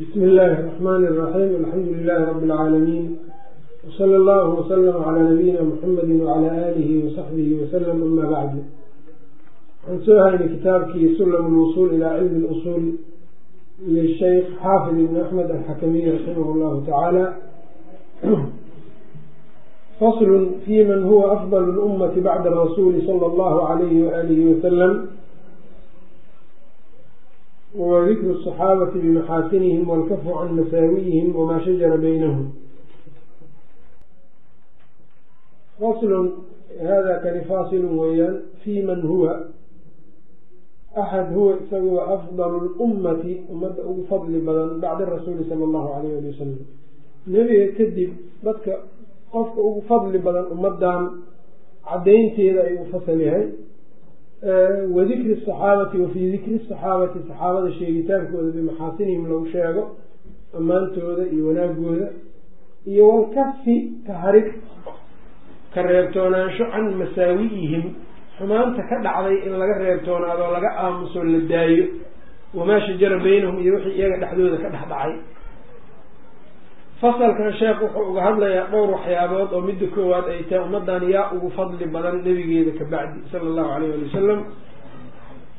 بsم الlh الرحmn الرحيم الحمdu للh رب العاalمين وصلى الله وsلم عlى نبيina mحمد وعlى آlه وصحبه وsلم أmا bعd waxaan soo haynay kitaabkii sulam الوصول ilى cilm الأصول lلsheikh xاafظ بن أحmed الxakmiي رaximh الlه taعaalى fasl fي man huwa أfضل الأmة bعd الرasuل slى الlه عlيه وآlه وsلم وذkr الصxaabة بمxaasinihim wاlkf can masaawiئihim wma shajara baynahum fasl hada kani fasil weeyaan fi man huwa axad huwa isaguwa afضل اlummati ummadda ugu fadli badan bacda rasuuli salى اllahu alayh ali wasalam nebiga kadib dadka qofka ugu fadli badan ummadan cadaynteeda ayuu fasal yahay wadikri asaxaabati wa fii dikri saxaabati saxaabada sheegitaankooda bimaxaasinihim lagu sheego ammaantooda iyo wanaagooda iyo walkafi ka harig ka reebtoonaansho can masaawi'ihim xumaanta ka dhacday in laga reebtoonaado laga aamuso la daayo wamaa shajara baynahum iyo wixii iyaga dhexdooda ka dhex dhacay fasalkan sheekh wuxuu uga hadlayaa dhowr waxyaabood oo midda koowaad ay tahay ummadan yaa ugu fadli badan nebigeeda ka bacdi sala allahu alayh ali wasalam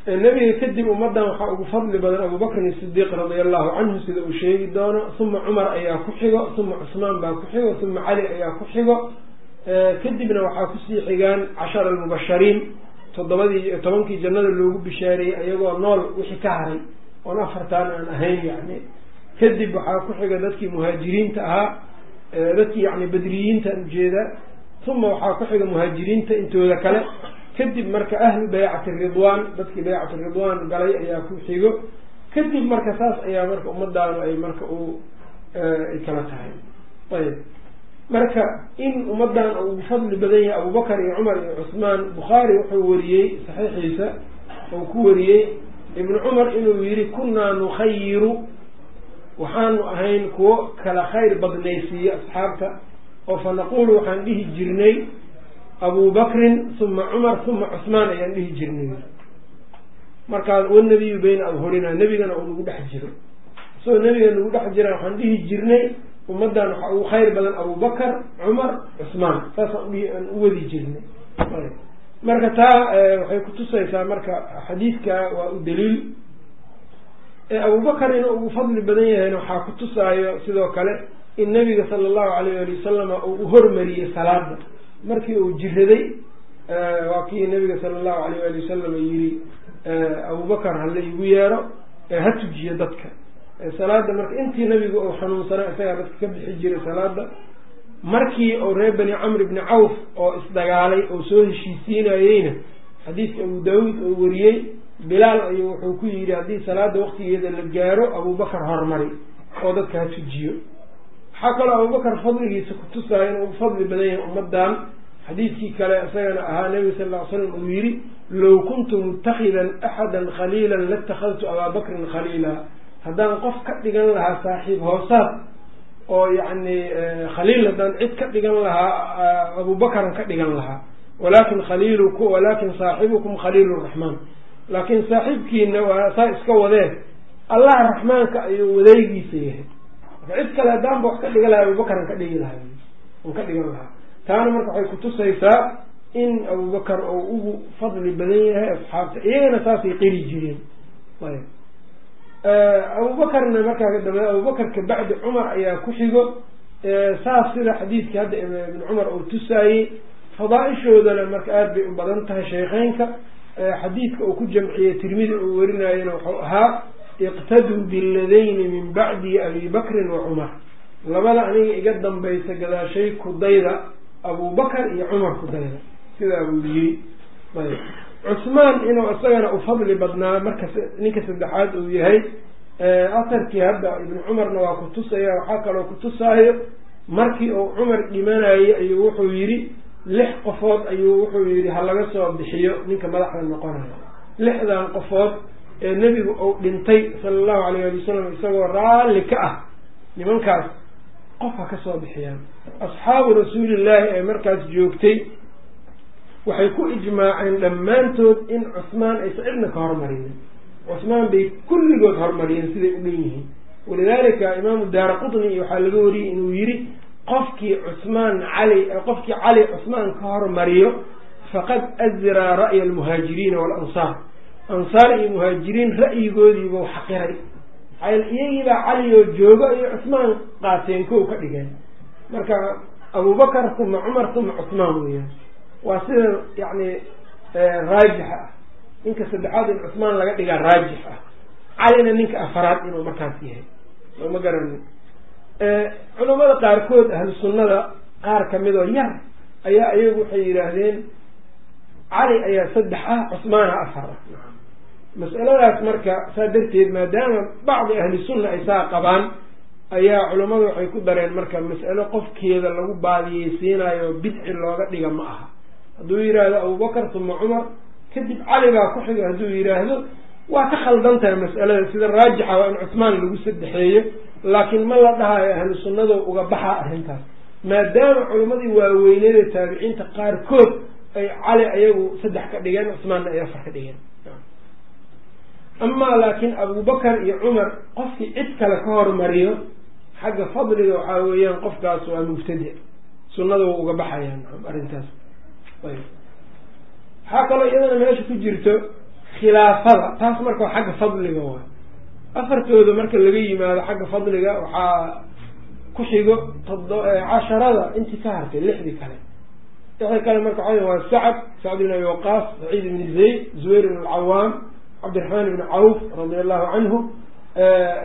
nebiga kadib ummadan waxaa ugu fadli badan abubakrin sidiiq radia allahu canhu sida uu sheegi doono uma cumar ayaa ku xigo uma cusmaan baa ku xigo uma cali ayaa ku xigo. Kadibna waxaa ku sii xigaan cashara almubashariin toddobadii tobankii jannada loogu bishaareeyey ayagoo nool wixii ka haray oon afartaan aan ahayn yani kadib waxaa ku xiga dadkii muhaajiriinta ahaa dadkii yani bedriyiintaan ujeeda. Uma waxaa ku xiga muhaajiriinta intooda kale. Kadib marka ahlu baycati ridwaan dadkii baycati ridwaan galay ayaa ku xigo. Kadib marka saas ayaa marka ummadaanu ay marka u ay kala tahay. Ayb marka in ummadan ugu fadli badan yahay abubakar iyo cumar iyo cusmaan bukhaari wuxuu wariyey saxiixiisa uu ku wariyey ibnu cumar inuu yihi kunaa nukhayiru waxaanu ahayn kuwo kala khayr badnaysiiya asxaabta oo fa naquulu waxaan dhihi jirnay abu bakrin uma cumar uma cusmaan ayaan dhihi jirnay. Markaas wanabiyu bayna adhurinaa nebigana uu nagu dhex jiro. Isagoo nebiga nagu dhex jira waxaan dhihi jirnay ummaddan waxaa ugu khayr badan abubakar cumar cusmaan. Saasaan aan u wadi jirnay. Marka taa waxay kutusaysaa marka xadiidka waa u daliil abubakar inuu ugu fadli badan yahayna waxaa ku tusaayo sidoo kale in nabiga sala allahu alayh ali wasalama uu uhormariyey salaada markii uu jiraday waa kii nabiga sala allahu alayh ali wasalam yihi abubakar hala igu yeero ha tujiyo dadka. Salaada marka intii nabiga uu xanuunsanaa isagaa dadka ka bixi jiray salaada markii uu reer bani camr bni cawf oo isdagaalay oo soo heshiisiinayeyna xadiiska abu daawuud oo wariyey bilaal ayuu wuxuu ku yidhi haddii salaada waqtigeeda la gaaro abubakar hormari oo dadka ha tujiyo waxaa kaloo abubakar fadligiisa kutusaya inuu ugu fadli badan yahay ummadan xadiidkii kale isagana ahaa nebiga sal ly slam uu yidhi low kuntu mutakhidan axadan khaliilan latakhadtu abaabakrin khaliila. Haddaan qof ka dhigan lahaa saaxiib hoosaad oo yacni khaliil haddaan cid ka dhigan lahaa abubakaran ka dhigan lahaa. Walakin khaliilku walakin saaxibukum khaliil raxmaan laakiin saaxiibkiina waa saa iska wadee allah raxmaanka ayuu wadeegiisa yahay. Marka cid kale haddaanba wax ka dhigan lahay abubakaran ka dhigi lahaa. N ka dhigan lahaa. Taana marka waxay kutusaysaa in abubakar uu ugu fadli badan yahay asxaabta iyagana saasay qiri jireen. Ayb. Abubakarna markaa dambe abubakar kabacdi cumar ayaa ku xigo. Saas sida xadiidkii hadda ibn cumar uu tusaayey fadaa-ishoodana marka aada bay u badan tahay sheekheynka xadiidka uu ku jamciyey tirmidi uu warinayana wuxuu ahaa iqtaduu biladayni min bacdi abi bakrin wa cumar. Labada aniga iga dambaysa gadaashay kudayda abubakar iyo cumar kudayda. Sidaa buu yiri ayb. Cusmaan inuu isagana u fadli badnaa marka ninka saddexaad uu yahay asarkii hadda ibnu cumarna waa kutusaya waxaa kaloo kutusaayo markii uu cumar dhimanayay ayuu wuxuu yidhi lix qofood ayuu wuxuu yihi ha laga soo bixiyo ninka madaxda noqonayo lixdan qofood ee nebigu uu dhintay sala allahu alayh ali wasalam isagoo raalli ka ah nimankaas qof ha ka soo bixiyaan. Asxaabu rasuulillaahi ee markaas joogtay waxay ku ijmaaceen dhammaantood in cusmaan aysan cidna ka hormarinin cusmaan bay kulligood hormariyeen siday u dhan yihiin. Walidalika imaamu daara qutni waxaa laga wariyey inuu yidhi qofkii cusmaan cali qofkii cali cusmaan ka hormariyo faqad azraa ra'ya almuhaajiriina waalansaar ansaar iyo muhaajiriin ra'yigoodiibuu xaqiray. Maxaa iyagiibaa cali oo joogo iyo cusmaan qaateen kow ka dhigeen. Marka abubakar uma cumar uma cusmaan weeyaan. Waa sida yani raajixa ah. Ninka saddexaad in cusmaan laga dhigaa raajix ah. Calina ninka afaraad inuu markaas yahay. Sooma garanin culamada qaarkood ahlu sunnada qaar kamidoo yar ayaa iyagu waxay yidhaahdeen cali ayaa saddex ah cusmaana afar. Ah mas'aladaas marka saa darteed maadaama bacdi ahli sunna ay saa qabaan ayaa culammadu waxay ku dareen marka mas'alo qofkeeda lagu baadiyeysiinayo bidci looga dhiga ma aha. Hadduu yidhaahdo abubakar uma cumar kadib cali baa ku xiga hadduu yidhaahdo waa ka khaldan tahay mas'alada sida raajixa waa in cusmaan lagu sadexeeyo laakiin ma la dhahayo ahlu sunnado uga baxaa arrintaas. Maadaama culimmadii waaweyneed ee taabiciinta qaarkood ay cali ayagu saddex ka dhigeen cusmaanna ay afar ka dhigeen. Amaa laakiin abubakar iyo cumar qofkii cid kale ka hormariyo xagga fadliga waxaa weeyaan qofkaas waa mubtadic sunnada wa uga baxayaan arrintaas. Waxaa kaloo iyadana meesha ku jirto khilaafada taas marka waa xagga fadliga waay afartooda marka laga yimaado xagga fadliga waxaa ku xigo todo casharada intii ka hartay lixdii kale. Lixdii kale marka waxa waa sacad sacd ibn abi waqaas saciid ibni zayd zubayr ibn alcawaam cabdiraxmaan ibni cawf radia allahu canhu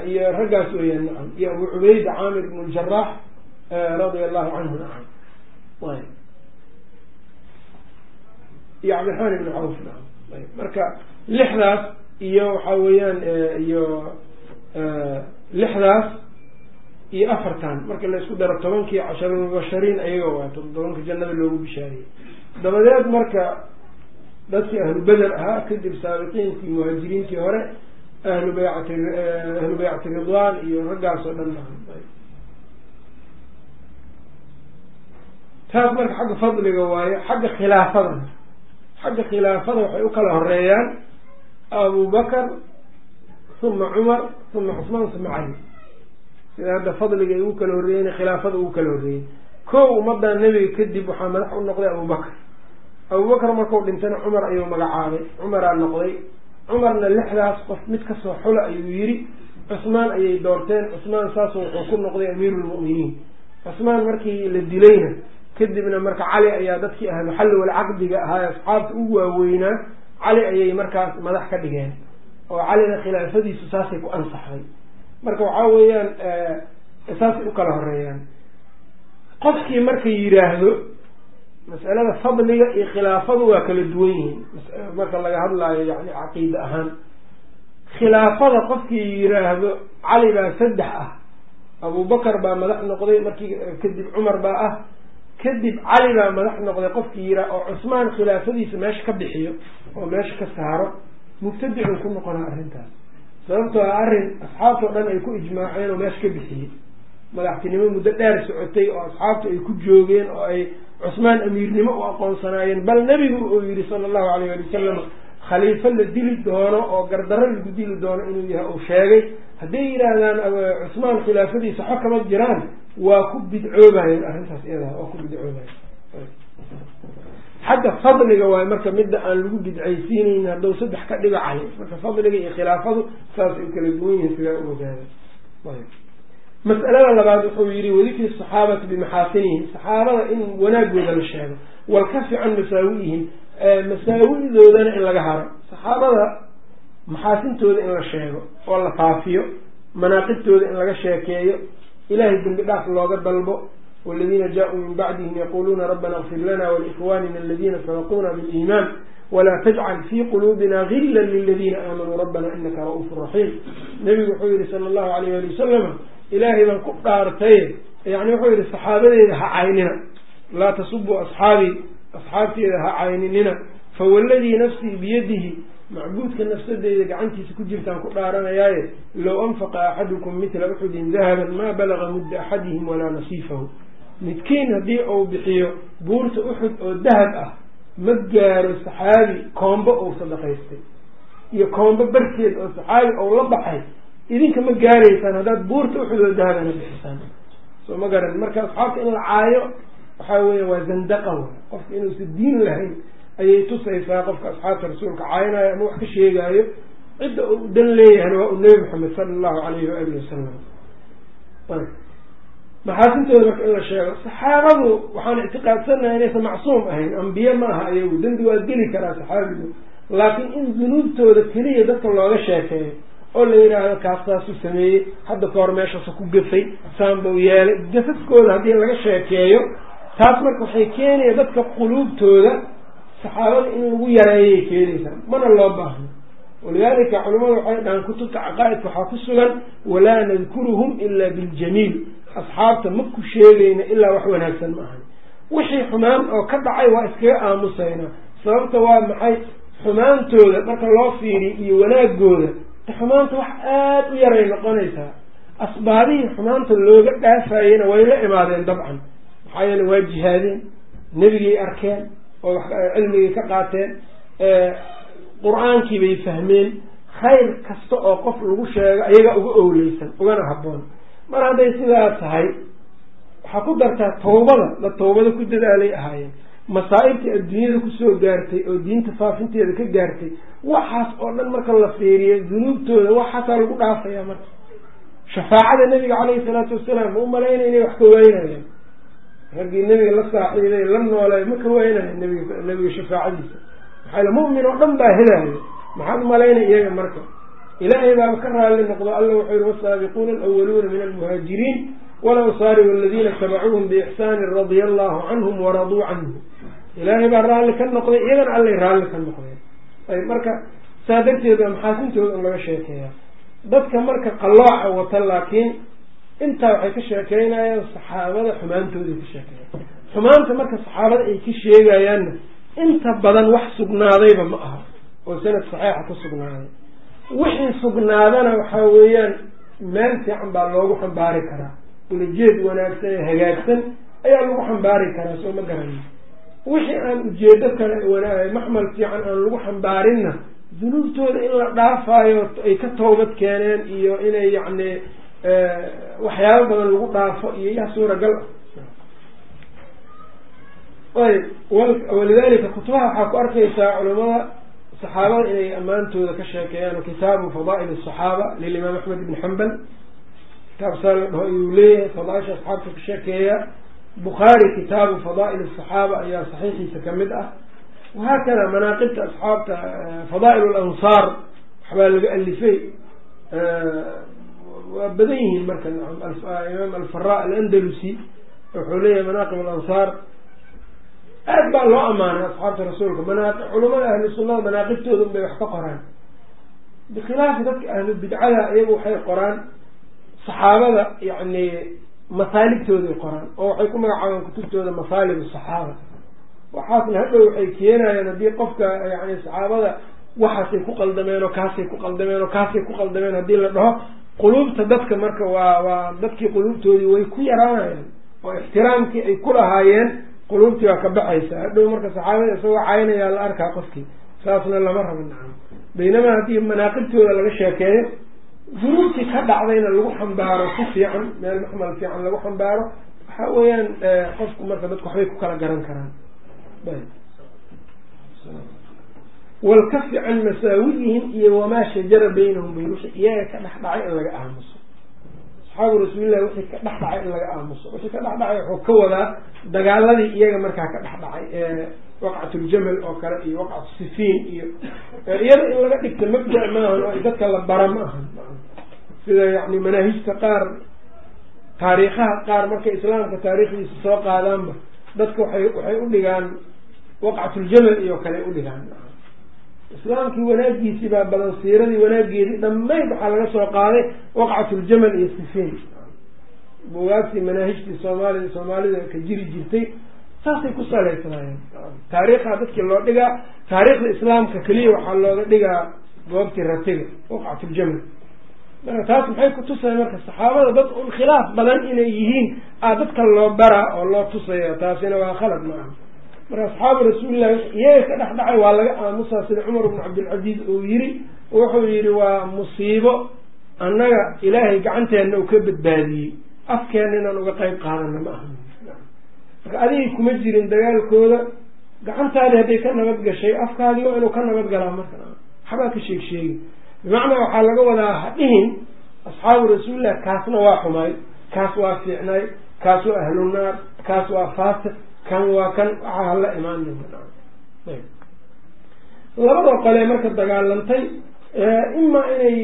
iyo raggaas weeyaan nacam iyo abu cubayda caamir ibn ljarax radia allahu canhu nacam iyo cabdiraxmaan ibni cawf nacam marka lixdaas iyo waxa weeyaan iyo lixdaas iyo afartan. Marka la isku daro tobankii casharulmubashariin ayaga waato tobanka jannada loogu bishaariyey dabadeed marka dadkii ahlu beder ahaa kadib saabiqiinkii muhaajiriintii hore ahlu baycati ahlu baycati ridwaan iyo raggaas oo dhan taas marka xagga fadliga waayo xagga khilaafada. Xagga khilaafada waxay u kala horeeyaan abubakar uma cumar uma cusmaan uma cali sida hadda fadliga ay ugu kala horreeyeen khilaafada ugu kala horreeyey ko ummadan nebiga kadib waxaa madax u noqday abubakar abubakar markuu dhintana cumar ayuu magacaabay. Cumaraa noqday. Cumarna lixdaas qof mid ka soo xula ayuu yidhi. Cusmaan ayay doorteen. Cusmaan saasu wuxuu ku noqday amiirulmu'miniin cusmaan markii la dilayna kadibna marka cali ayaa dadkii ahlu xalli walcaqdiga ahaa asxaabta u waaweynaa cali ayay markaas madax ka dhigeen oo calina khilaafadiisu saasay ku ansaxday. Marka waxaa weeyaan saasay u kala horeeyaan qofkii marka yidhaahdo mas'alada fadliga iyo khilaafadu waa kala duwan yihiin. Marka laga hadlaayo yani caqiida ahaan khilaafada qofkii yidhaahdo cali baa saddex ah. Abubakar baa madax noqday markii kadib cumar baa ah. Kadib cali baa madax noqday qofkii yiraa oo cusmaan khilaafadiisa meesha ka bixiyo oo meesha ka saaro mubtadicun ku noqonaa arrintaas. Sababtoo a arrin asxaabtao dhan ay ku ijmaaceen oo meesha ka bixiyey. Madaxtinimo muddo dheer socotay oo asxaabtu ay ku joogeen oo ay cusmaan amiirnimo u aqoonsanaayeen. Bal nebigu uu yihi sala allahu alayh ali wasalam khaliifo la dili doono oo gardarro lagu dili doono inuu yahay uu sheegay. Hadday yidhaahdaan cusmaan khilaafadiisa xo kama jiraan waa ku bidcoobayen arrintaas iyada waa ku bidcoobayen xagga fadliga waay marka midda aan lagu bidcaysiinayn hadduu saddex ka dhigo cali. Marka fadliga iyo khilaafadu saasay u kala duwan yihiin sidaa u ogaada mas'alada labaad wuxuu yihi wadikri saxaabati bimaxaasinihim saxaabada in wanaagooda la sheego. Walkafi can masaawi'ihim masaawi'doodana in laga haro. Saxaabada maxaasintooda in la sheego oo la faafiyo. Manaaqibtooda in laga sheekeeyo. Ilahay dembi dhaaf looga dalbo yaquluuna rabbana اغfir lana walikhwanina aladina sabaquuna biliiman walaa tajcal fi quluubina gila liladiina aamanuu rabbana inaka ra'uufu raxiim nebigu wuxuu yihi sala allahu alayh ali wasalama ilaahay baan ku dhaartay yani wuxuu yihi saxaabadeeda ha caynina laa tasubuu asxaabii asxaabteeda ha cayninina fawaladii nafsii biyadihi macbuudka nafsadeeda gacantiisa ku jirtaan ku dhaaranayaaye low anfaqa axadukum mitla uxudin dahaban maa balaga mudda axadihim walaa nasiifahu midkiin haddii uu bixiyo buurta uxud oo dahab ah ma gaaro saxaabi koombo ou sadaqaystay iyo koombo barkeed oo saxaabi ou la baxay. Idinka ma gaaraysaan haddaad buurta uxudoo dahabana bixisaan soo ma garan. Marka asxaabta in la caayo waxaa weya waa zandaqa w qofka inuusan diin lahayn ayay tusaysaa qofka asxaabta rasuulka caayinayo ama wax ka sheegaayo. Cidda uu dan leeyahayna waa u nebi maxamed sala allahu alayhi waalihi wasalam maxaasintooda marka in la sheego saxaabadu waxaan ictiqaadsanaha inaysan macsuum ahayn ambiye ma aha ayagu dembi waa geli karaa saxaabigu. Laakiin in dunuubtooda keliya dadka looga sheekeeyo oo la yidhaahdo kaas saasuu sameeyey hadda ka meeshaasu ku gafay saanbau yeelay gafaskooda haddii laga sheekeeyo taas marka waxay keenaya dadka quluubtooda saxaabada in lagu yareeyay keenaysaa mana loo baahno walidaalika culimadu waxay dhahaan kutubta caqaa'idka waxaa ku sugan walaa nadkuruhum ila biljamiil asxaabta ma ku sheegayna ilaa wax wanaagsan ma ahan. Wixii xumaan oo ka dhacay waa iskaga aamusaynaa sababta waa maxay? Xumaantooda marka loo fiiriyo iyo wanaagooda xumaanta wax aada u yaray noqonaysaa. Asbaabihii xumaanta looga dhaafayena way la imaadeen dabcan. Maxaa yeele waa jihaadeen nebigay arkeen oo cilmigay ka qaateen qur'aankii bay fahmeen. Khayr kasta oo qof lagu sheego ayaga uga owleysan ugana habboon mar hadday sidaa tahay waxaa ku dartaa tawbada la tawbada ku dadaalay ahaayeen masaa'ibtii adduunyada ku soo gaartay oo diinta faafinteeda ka gaartay waxaas oo dhan marka la fiiriyo dunuubtooda waxaasaa lagu dhaafaya marka. Shafaacada nebiga caleyhi salaatu wasalaam ma u malaynaya inay wax ka waynayaan raggii nebiga la saaxiibay la noolay ma ka waynaya nebiga nebiga shafaacadiisa. Maxaa mu'min oo dhan baa helaayo? Maxaad u malaynaya iyaga marka ilaahay baaba ka raalli noqdo alla wuxuu yihi wasaabiquuna alawaluuna min almuhaajiriin walansaari waladiina tabacuuhum biixsaanin radia allahu canhum waraduu canhu. Ilaahay baa raalli ka noqday iyagana allay raalli ka noqdeen. Ayb marka saa darteed baa maxaasintooda in laga sheekeeya dadka marka qallooca wata laakiin intaa waxay ka sheekeynayaan saxaabada xumaantooday ka sheekeeyan xumaanta marka saxaabada ay ka sheegayaanna inta badan wax sugnaadayba ma aha oo sanad saxiixa ka sugnaaday wixii sugnaadana waxaa weeyaan meel fiican baa loogu xambaari karaa. Ulajeed wanaagsan ee hagaagsan ayaa lagu xambaari karaa soo ma garanin wixii aan ujeedo kale maxmal fiican aan lagu xambaarinna dunuubtooda in la dhaafaayo ay ka toobad keeneen iyo inay yacni waxyaabo badan lagu dhaafo iyo yaa suuragal ayb walidalika kutubaha waxaa ku arkaysaa culamada saxaabada inay ammaantooda ka sheekeeyaan kitaabu fadaa'il asaxaaba lilimaam axmed ibn xambal kitaab saa la dhaho ayuu leeyahay fadaaisha asxaabta ka sheekeeya. Bukhaari kitaabu fadaa'il asaxaaba ayaa saxiixiisa ka mid ah. Wahaakada manaaqibta asxaabta fadaa'il alansaar waxbaa laga alifay waa badan yihiin marka imaam alfara alandalusi wuxuu leeyahay manaaqib alansaar aad baa loo amaanay asxaabta rasuulka mana culamada ahlu sunnada manaaqibtooda unbay wax ka qoraan. Bikhilaafi dadka ahlu bidcada iyagu waxay qoraan saxaabada yani masaaligtooday qoraan oo waxay ku magacaabaan kutubtooda masaalib saxaaba. Waxaasna hadhow waxay keenayaan haddii qofka yani saxaabada waxaasay ku qaldameen oo kaasay ku qaldameen oo kaasay ku qaldameen haddii la dhaho quluubta dadka marka waa waa dadkii quluubtoodii way ku yaraanayaan oo ixtiraamkii ay ku lahaayeen quluubtii waa ka baxaysa hadhow marka saxaabada isagoo caynayaa la arkaa qofkii saasna lama rabo nacam baynamaa haddii manaaqibtooda laga sheekeeyo dunuubtii ka dhacdayna lagu xambaaro si fiican meel maxmal fiican lagu xambaaro waxa weeyaan qofku marka dadku waxbay ku kala garan karaan. Walkafi can masaawiyihim iyo wamaa shajara baynahum bay wixii iyaga ka dhex dhacay in laga aamuso asxaabu rasuulillahi wixii ka dhex dhacay in laga aamuso. Wixii ka dhex dhacay wuxuu ka wadaa dagaaladii iyaga markaa ka dhex dhacay ee waqcatuljamal oo kale iyo waqcatu sifiin iyo iyada in laga dhigta mabda maahan dadka la bara ma ahan. Sida yani manaahijta qaar taariikhaha qaar markay islaamka taariikhdiisa soo qaadaanba dadka waxay waxay u dhigaan waqcatuljamal iyo kale u dhigaan islaamkii wanaagiisii baa badan siiradii wanaageedii dhammayd waxaa laga soo qaaday waqcatuljamal iyo sifiin bugaagtii manaahijtii soomaalida soomaalida ka jiri jirtay saasay ku salaysnaayeen taariikha dadkii loo dhigaa taariikhda islaamka keliya waxaa looga dhigaa goobtii ratiga waqcatuljamal marka taas maxay ku tusaya marka saxaabada dad un khilaaf badan inay yihiin a dadka loo baraa oo loo tusaya taasina waa khalad maaha marka asxaabu rasuulillahi iyaga ka dhex dhacay waa laga aamusaa sida cumar bnu cabdilcaziiz uu yiri wuxuu yihi waa musiibo annaga ilaahay gacanteenna uu ka badbaadiyey. Afkeenna inaan uga qeyb qaadana ma aha. Marka adigay kuma jirin dagaalkooda gacantaadii hadday ka nabad gashay afkaadii waa inuu ka nabad galaa marka. Waxbaa ka sheeg sheegi bimacnaa waxaa laga wadaa hadhihin asxaabu rasuulillah kaasna waa xumaay kaas waa fiicnaay kaas waa ahlunaar kaas waa faasiq kan waa kan waxaa hala imaana labada qole marka dagaalantay imaa inay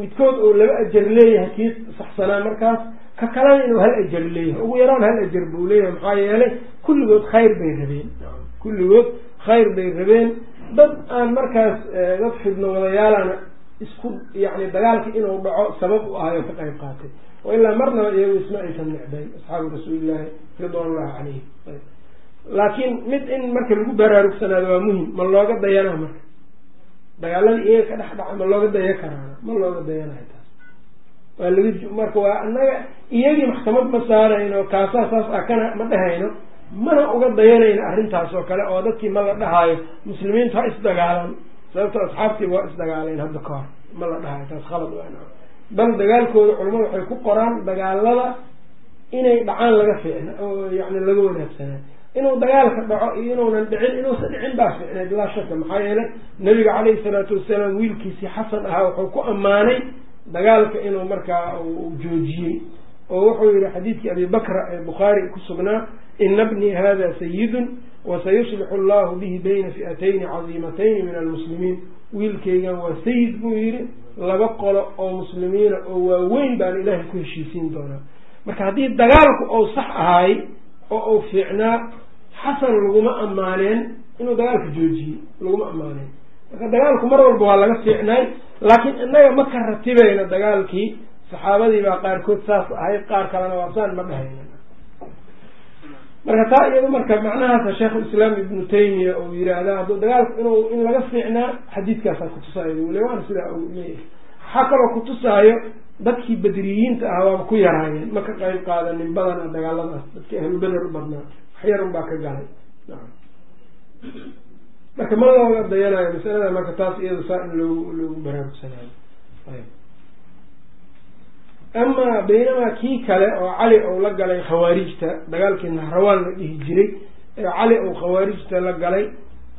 midkood oo laba ajar leeyahay kii saxsanaa markaas ka kalena inuu hal ajar leeyahay. Ugu yaraan hal ajar buu leeyahay maxaa yeelay kulligood khayr bay rabeen. Kulligood khayr bay rabeen. Dad aan markaas dad fidno wadayaalana isku yani dagaalka inuu dhaco sabab u ahayo ka qayb qaatay. Oo ilaa marnaba iyagu isma aysan necdayn asxaabu rasuulillahi ridwan ullahi calayhim laakiin mid in marka lagu baraarugsanaado waa muhiim ma looga dayanaa marka. Dagaalada iyaga ka dhex dhaca ma looga daya karaana ma looga dayanayo taas. Waa laga marka waa annaga iyagii maxkamad ma saarayno kaasaa saas ah kana ma dhehayno mana uga dayanayno arrintaas oo kale oo dadkii ma la dhahaayo muslimiintu ha isdagaalaan sababto asxaabtii waa isdagaalayn hadda ka hor ma la dhahayo taas khalad waa bal dagaalkooda culamadu waxay ku qoraan dagaalada inay dhacaan laga fiicna oo yani laga wanaagsanaa inuu dagaalka dhaco iyo inuunan dhicin inuusan dhicin baa fiicneed laa shaka maxaa yeelay nabiga caleyhi salaatu wasalaam wiilkiisii xasan ahaa wuxuu ku ammaanay dagaalka inuu markaa joojiyey. Oo wuxuu yihi xadiidkii abi bakra ee bukhaari ku sugnaa ina bnii hada sayidun wasayuslixu allahu bihi bayna fi'atayni cadiimatayni min almuslimiin. Wiilkaygan waa sayid buu yihi laba qolo oo muslimiina oo waaweyn baan ilaahay ku heshiisiin doonaa. Marka haddii dagaalku ou sax ahaay oo uu fiicnaa xasan laguma ammaaneen inuu dagaalka joojiyey laguma ammaaneen. Marka dagaalku mar walba waa laga fiicnaay laakiin innaga ma ka ratibayna dagaalkii saxaabadii baa qaarkood saas ahayd qaar kalena waasaan ma dhahayna. Marka taa iyado marka macnahaasa sheikhulislaam ibnu taymiya uu yiraahda hadduu dagaalku inuu in laga fiicnaa xadiidkaasaa kutusaayo wule waana sidaa leeyahay. Waxaa kaloo kutusaayo dadkii badriyiinta ah waaba ku yaraayeen ma ka qayb qaadanin badana dagaaladaas dadkii ahlu beder u badnaa waxyarun baa ka galay. Marka ma looga dayanayo masalada marka taas iyada saa in loogu loogu baraarugsanayo. Amaa baynamaa kii kale oo cali ou la galay khawaarijta dagaalkii nahrawaan la dhihi jiray ee cali ou khawaarijta la galay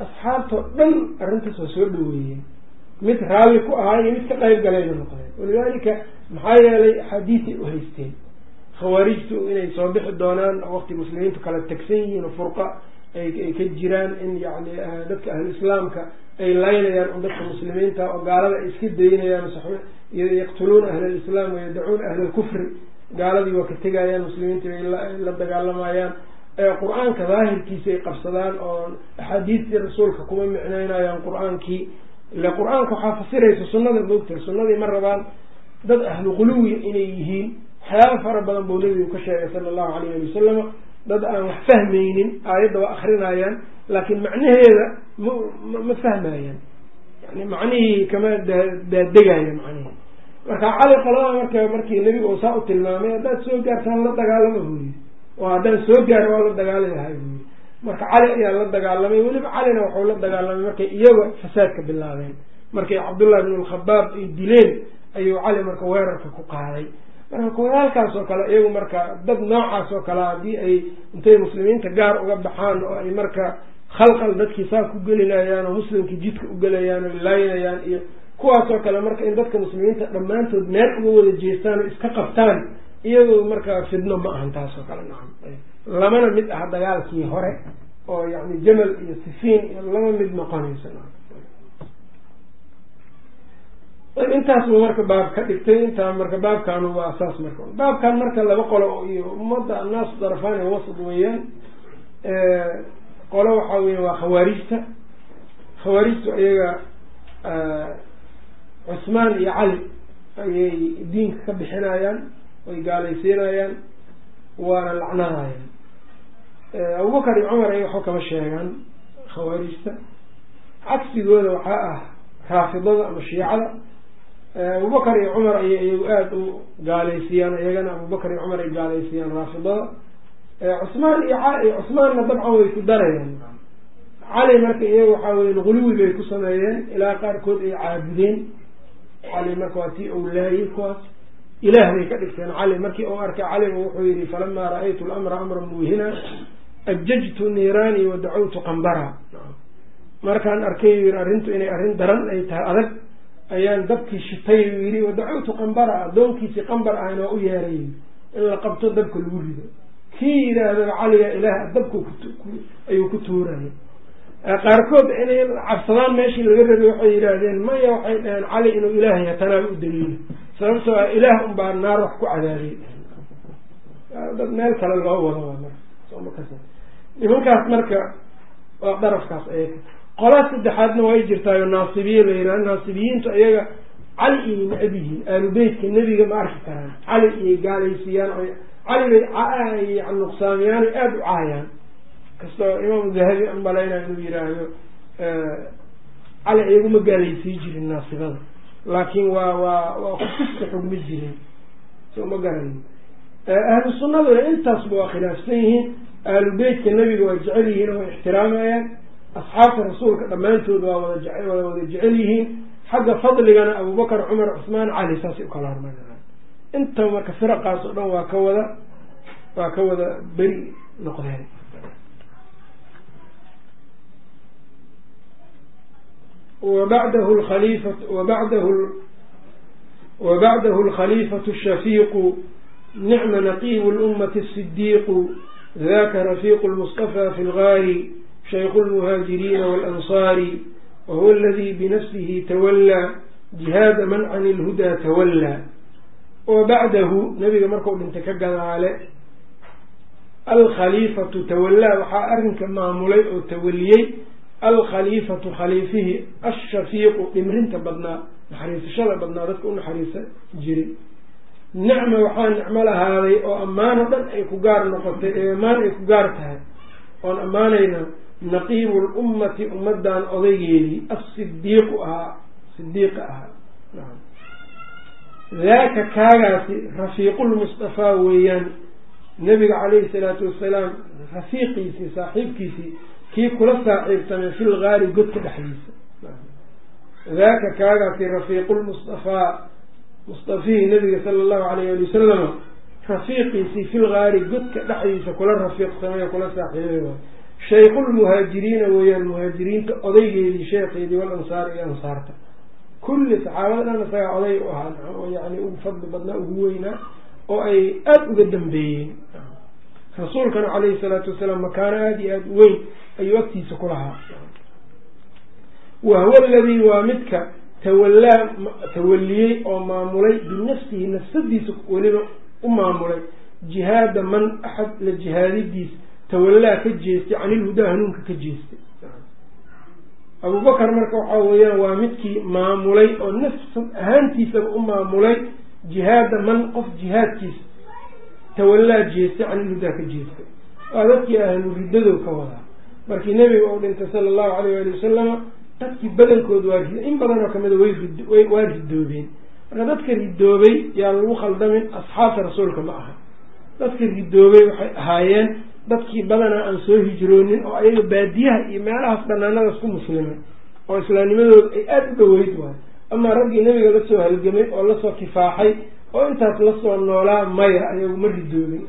asxaabtao dhan arrintaas waa soo dhaweeyeen mid raalli ku ahaa iyo mid ka qayb galayna noqdeen walidaalika maxaa yeelay axaadiisay u haysteen khawaarijtu inay soo bixi doonaan waqti muslimiintu kala tegsan yihiin oo furqa ay ka jiraan in yani dadka ahlu islaamka ay laynayaan un dadka muslimiinta oo gaalada ay iska daynayaan yaqtuluuna ahla alislaam wayadacuuna ahla alkufri gaaladii waa ka tegayaan muslimiintii bay la dagaalamayaan. Qur'aanka daahirkiisa ay qabsadaan oo axaadiistii rasuulka kuma micneynayaan qur'aankii. Ile qur'aanka waxaa fasiraysa sunnada moogtahay sunnadii ma rabaan dad ahlu quluwiya inay yihiin waxyaaba fara badan buu nabigu ka sheegay sala allahu alayh ali wasalama dad aan wax fahmaynin aayadda waa akrinayaan laakiin macnaheeda ma ma fahmayaan. Yani macnihii kama daadegaya macnihi marka cali qolada marka markii nebigu uu saa u tilmaamay haddaad soo gaartaan la dagaalama buu yiri oo haddaan soo gaaro waa la dagaali lahay buu yiri marka cali ayaa la dagaalamay weliba calina waxuu la dagaalamay markay iyaga fasaadka bilaabeen. Markay cabdullahi bn lkhabaab ay dileen ayuu cali marka weerarka ku qaaday marka kuwayaalkaas oo kale iyagu marka dad noocaas oo kale haddii ay intay muslimiinta gaar uga baxaan oo ay marka khalqal dadkii saa ku gelinayaan oo muslimkii jidka u gelayaan oo laynayaan iyo kuwaasoo kale marka in dadka muslimiinta dhammaantood meel uga wada jeestaan oo iska qabtaan iyagoo marka fidno ma ahan taas oo kale nacam lamana mid ah dagaalkii hore oo yani jamal iyo sifiin iyo lama mid noqonayso intaas buu marka baab ka dhigtay intaa marka baabkaanu waa asaas marka. Baabkan marka laba qolo iyo ummadda annaasu darafaan ee wasad weeyaan qolo waxaa weya waa khawaarijta khawaarijtu iyaga cusmaan iyo cali ayay diinka ka bixinayaan way gaalaysiinayaan waana lacnadayaan abubakar iyo cumar ay waxba kama sheegaan khawaarijta cagsigooda waxaa ah raafidada ama shiicada abubakar iyo cumar iyagu aada u gaalaysiiyaan iyagana abubakar iyo cumar ay gaalaysiiyaan raafidada. Cusmaan iyo cusmaanna dabcan way ku darayaan cali marka iyagu waxaa weya guluwi bay ku sameeyeen ilaa qaarkood ay caabudeen. Cali marka waa tii ou kuwaas ilaah bay ka dhigteen. Cali markii uu arkay caliba wuxuu yihi falamaa ra'aytu lamra amran muuhina ajajtu niiraanii wa dacawtu qambara. Markaan arkay yii arrintu inay arrin daran ay tahay adag ayaan dabkii shitay u yidhi wadacawtu qambara addoonkiisii qambar ahayna waa u yeeray. In la qabto dabka lagu rido. Kii yidhaahdaba caliga ilaah dabka ayuu ku tuuraya. Qaarkood inay cabsadaan meeshii laga rabay waxay yidhaahdeen maya waxay dhaheen cali inuu ilaah yahay tanaaba u daliila sababtoo ah ilaah unbaa naar wax ku cadaabay. Dad meel kale loo wado nimankaas marka waa darafkaas ayaga qola saddexaadna way jirtaayo naasibiye la yidhaha naasibiyiintu ayaga cali iyay necab yihiin. Aalu beytka nebiga ma arki karaan. Cali iyay gaalaysiiyaan cali bay yani nuqsaamiyaan o aada u caayaan. Kastoo imaamu dahabi an malayna inuu yidhaahdo cali iyaguma gaalaysiin jirin naasibada. Laakiin waa waa waa kukuska xugmi jirin. So ma garanin ahlu sunnaduna intaasba waa khilaafsan yihiin. Ahlu beytka nebiga waa jecel yihiin oo ixtiraamayaan asxaabta rasuulka dhammaantood waa wada waa wada jecel yihiin. Xagga fadligana abubakar cumar cusmaan cali saasay u kala hormaraan intaba marka firaqaas oo dhan waa ka wada waa ka wada beri noqdeen. Wabacdahu lkhalifa wabacdahu wabacdahu alkhaliifatu shafiiqu nicma naqibu lummati asidiiqu daka rafiiqu lmustafa fi lgaari lmuhaajiriina walansaari wahuwa aladii binafsihi tawallaa jihaada man can ilhudaa tawallaa wa bacdahu nabiga markau dhintay ka gadaale alkhaliifatu tawallaa waxaa arrinka maamulay oo tawaliyey alkhaliifatu khaliifihii ashafiiqu dhimrinta badnaa naxariisashada badnaa dadka u naxariisa jiray nicma waxaa nicmo lahaaday oo ammaan oo dhan ay ku gaar noqotay ee ammaan ay ku gaar tahay oon ammaanayna naqiibu lummati ummadan odaygeedii asidiiqu ahaa sidiiqa ahaa. Daaka kaagaasi rafiiqulmustafaa weeyaan nabiga calayhi salaatu wasalaam rafiiqiisii saaxiibkiisii kii kula saaxiibtamay fil gaari godka dhexdiisa. Daaka kaagaasi rafiiqulmustafaa mustafihii nabiga sala allahu alayh ali wasalama rafiiqiisii fil gaari godka dhexdiisa kula rafiiqsamay kula saaxiibay shaykhulmuhaajiriina weeyaan muhaajiriinta odaygeedii sheekeedii wal ansaar iyo ansaarta. Kulli saxaabada dhan isagaa oday u ahaa oo yani ugu fadli badnaa ugu weynaa oo ay aada uga dambeeyeen. Rasuulkana calayhi salaatu wasalaam makaano aada iyo aada u weyn ayuu agtiisa ku lahaa. Wa huwa aladii waa midka tawallaa tawaliyey oo maamulay binafsihi nafsadiisa weliba u maamulay. Jihaada man axad la jihaadidiis tawallaa ka jeestay canilhudaa hanuunka ka jeestay. Abubakar marka waxaa weeyaan waa midkii maamulay oo nafsa ahaantiisaba u maamulay jihaada man qof jihaadkiisa. Tawallaa jeestay canilhudaa ka jeestay. Waa dadkii ahlu riddado ka wadaa. Markii nebiga uu dhintay sala allahu alayh ali wasalama dadkii badankood waa in badanoo kamida way waa ridoobeen. Marka dadka ridoobay yaa lagu khaldamin asxaabta rasuulka ma aha. Dadka ridoobay waxay ahaayeen dadkii badanaa aan soo hijroonin oo ayaga baadiyaha iyo meelahaas banaanadaas ku muslimay oo islaamnimadooda ay aada u dhaweyd waayo amaa raggii nebiga la soo halgamay oo la soo kifaaxay oo intaas la soo noolaa maya ayagu ma ridoobin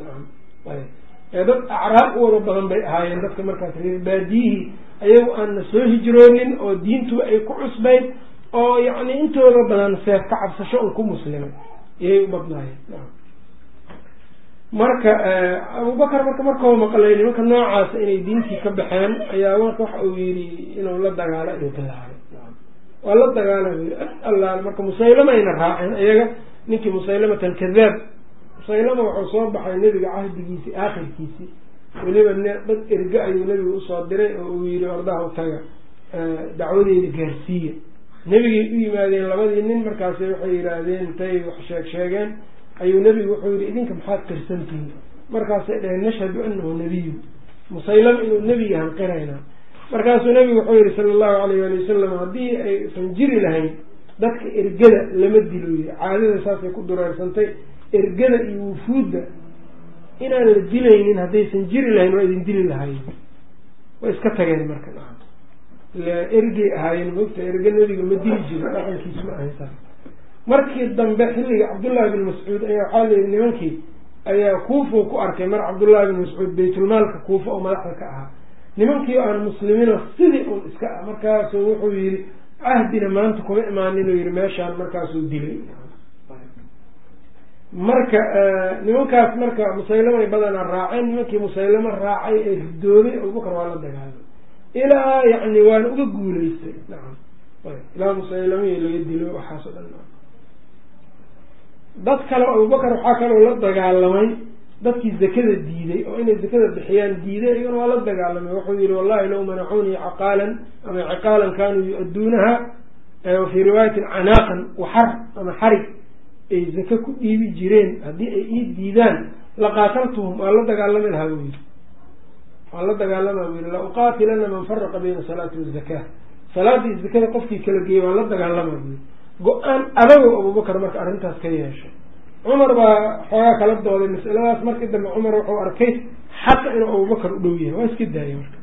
ee dad acraab u wada badan bay ahaayeen dadka markaas reer baadiyihii. Ayagu aanna soo hijroonin oo diintu ay ku cusbayd oo yacni intooda badan seef ka cabsasho un ku muslimay iyay u badnaayeen marka abubakar marka markau maqlay nimanka noocaasa inay diintii ka baxeen ayaa marka waxa uu yidhi inuu la dagaalo ayuu bilaabay waa la dagaalama allaal marka musaylama ayna raaceen iyaga ninkii musaylamat alkadaab musaylama wuxuu soo baxay nebiga cahdigiisii aakhirkiisii. Weliba dad erga ayuu nebiga u soo diray oo uu yihi ordaha taga dacwadeeda gaarsiiya. Nebigay u yimaadeen labadii nin markaas waxay yidhaahdeen intay wax sheeg sheegeen ayuu nebigu wuxuu yihi idinka maxaad qirsantihin markaasay dhaheen nashhadu anahu nebiyu musaylama inuu nebi yahan qiraynaa markaasuu nebigu wuxuu yihi sala allahu alayh ali wasalam haddii aysan jiri lahayn dadka ergada lama dilo yiri caadada saasay ku dureersantay ergada iyo wufuudda inaan la dilaynin haddaysan jiri lahayn waa idin dili lahayen way iska tageen marka ila ergey ahaayeen mogta erge nebiga ma dili jiro dhaqankiis ma ahayn saas markii dambe xilliga cabdullahi bin mascuud ayaa waxaa layihi nimankii ayaa kuufuu ku arkay. Mar cabdullahi bin mascuud baytulmaalka kuufa oo madaxda ka ahaa. Nimankii aan muslimiino sidii un iska ah markaasuu wuxuu yihi cahdina maanta kuma imaanin yihi meeshaan markaasuu dilay. Marka nimankaas marka musaylamay badanaa raaceen nimankii musaylamo raacay ee ridoobay abubakar waa la dagaalamay ilaa yani waana uga guuleystay nacam ilaa musaylamihii laga dilo waxaasoo dhan dad kale abubakar waxaa kaloo la dagaalamay dadkii zakada diiday oo inay zakada bixiyaan diiday iyagana waa la dagaalamay. Wuxuu yihi wallahi low manacuunii caqaalan ama ciqaalan kanuu yu-aduunaha wafii riwaayatin canaaqan waxar ama xarig ay zake ku dhiibi jireen. Haddii ay ii diidaan laqaataltuhum waa la dagaalami lahaa buu yiri waan la dagaalama buu yihi la uqaatilana man faraqa bayna salaati wazaka salaadii zakada qofkii kala geeyey waan la dagaalama buu yiri go'aan adago abubakar marka arrintaas ka yeeshay. Cumar baa xoogaa kala dooday masaladaas. Markii dambe cumar wuxuu arkay xaqa inuu abubakar u dhow yahay. Waa iska daayay marka.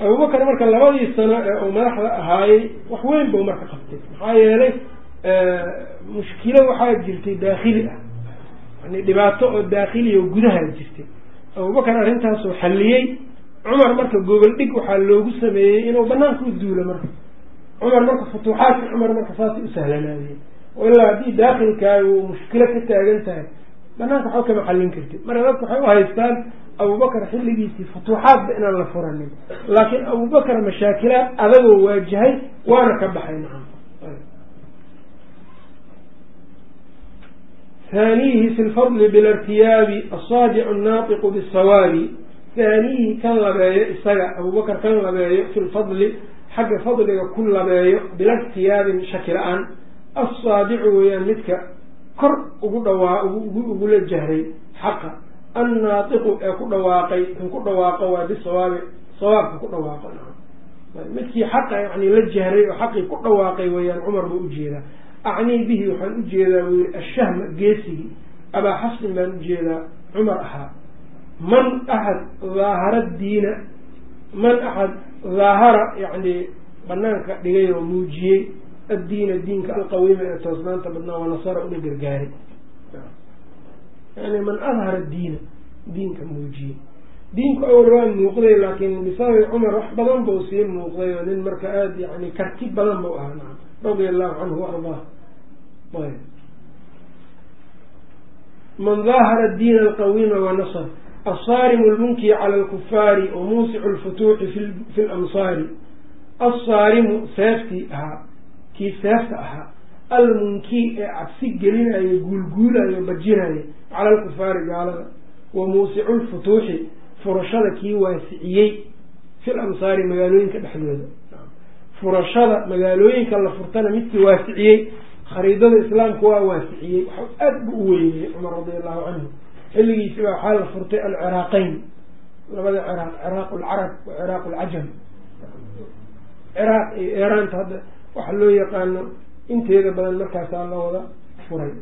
Abubakar marka labadii sano ee uu madaxda ahaayey wax weyn buu marka qabtay. Maxaa yeelay mushkilo waxaa jirtay daakhili ah. Yani dhibaato oo daakhiliya oo gudaha jirtay. Abubakar arrintaasuu xalliyey. Cumar marka gogol dhig waxaa loogu sameeyey inuu banaanka u duulo marka cumar marka futuuxaadka cumar marka saasay u sahlanaadeen oo ilaa haddii daakhilkaagu mushkilo ka taagan tahay banaanka waxba kama xallin kartid. Marka dadka waxay u haystaan abubakar xilligiisii futuuxaadba inaan la furanin. Laakiin abubakar mashaakilaad adagoo waajahay waana ka baxay nacam. Haaniihi fi lfadli bilartiyaabi asaadicu naatiqu bisawaabi haaniihi kan labeeyo isaga abubakar kan labeeyo fi lfadli xagga fadliga ku labeeyo bilartiyaabin shaki la'aan. Assaadicu weeyaan midka kor ugu dhawaa ugula jahray xaqa. Annaatiqu ee ku dhawaaqay kan ku dhawaaqo waa bisawaabi sawaabka ku dhawaaqo midkii xaqa yani la jahray oo xaqii ku dhawaaqay weeyaan cumar buu u jeedaa acnii bihi waxaan u jeedaa buu yihi ashahma geesigii abaa xafsin baan u jeedaa cumar ahaa man axad daahara diina man axad daahara yani banaanka dhigay oo muujiyey addiina diinka alqawiima ee toosnaanta badnaa waa nasara una gargaaray. Yani man adhara diina diinka muujiyey. Diinku awal waa muuqday laakiin bisababi cumar wax badan bau sii muuqday oo nin marka aada yani karti badan bau ahaa. Nacam radia allahu canhu waardaah man daahara diina alqawiima wanasr assaarimu lmunki cala alkufaari wamuusicu lfutuuxi fi lamsaari assaarimu seeftii ahaa kii seefta ahaa almunkii ee cabsi gelinayo guulguulayo bajinayo cala alkufaari gaalada wa muusicu lfutuuxi furashada kii waasiciyey fil amsaari magaalooyinka dhexdooda furashada magaalooyinka la furtana midkii waasiciyey khariidada islaamka waa waasiciyey waxau aada bu u weyneyey cumar radia allahu canhu xilligiisi baa waxaa la furtay alciraaqeyn labada ciraaq ciraaq alcarab wa ciraaq alcajam ciraaq iyo eeraanta hadda waxa loo yaqaano inteeda badan markaasaa la wada furay.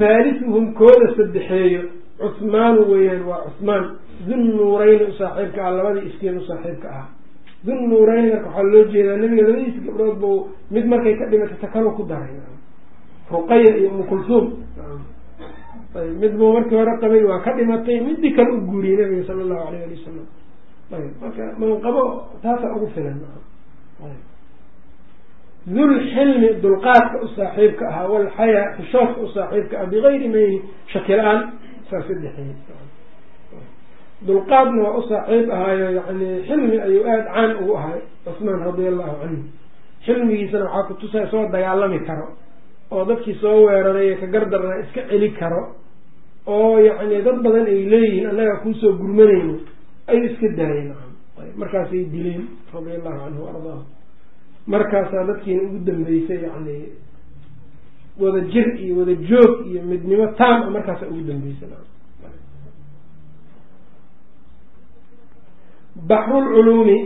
Haalisuhum kooda saddexeeyo cuhmaanu weeyaan waa cuhmaan dunnuureyni u saaxiibka ah labadii iskiin u saaxiibka ah. Dunnuureyni marka waxaa loo jeedaa nabiga labadiisa gabdhood buu mid markay ka dhimatay takalo ku daray. Ruqaya iyo umu kulsuum ayb mid buu markii hore qabay waa ka dhimatay midii kale u guuriyey nabiga sala allahu alayh ali wasalam ayb marka manqabo taasa ugu filan dulxilmi dulqaadka u saaxiibka ahaa walxayaa xishoodka u saaxiibka ah bigayri mayni shaki la'aan saa saddexeey dulqaadna waa u saaxiib ahaayo yani xilmi ayuu aada caan ugu ahay cusmaan radia allahu canhu xilmigiisana waxaa kutusaa soo dagaalami karo oo dadkii soo weeraray ee ka gardarna iska celi karo oo yacni dad badan ay leeyihiin annaga kuusoo gurmanayno ayuu iska daayeen. Markaasay dileen radia allahu canhu ardaahu. Markaasaa dadkiina ugu dambeysay yani wada jir iyo wada joog iyo midnimo taam a markaasa ugu dambeysay. Baxrulculuumi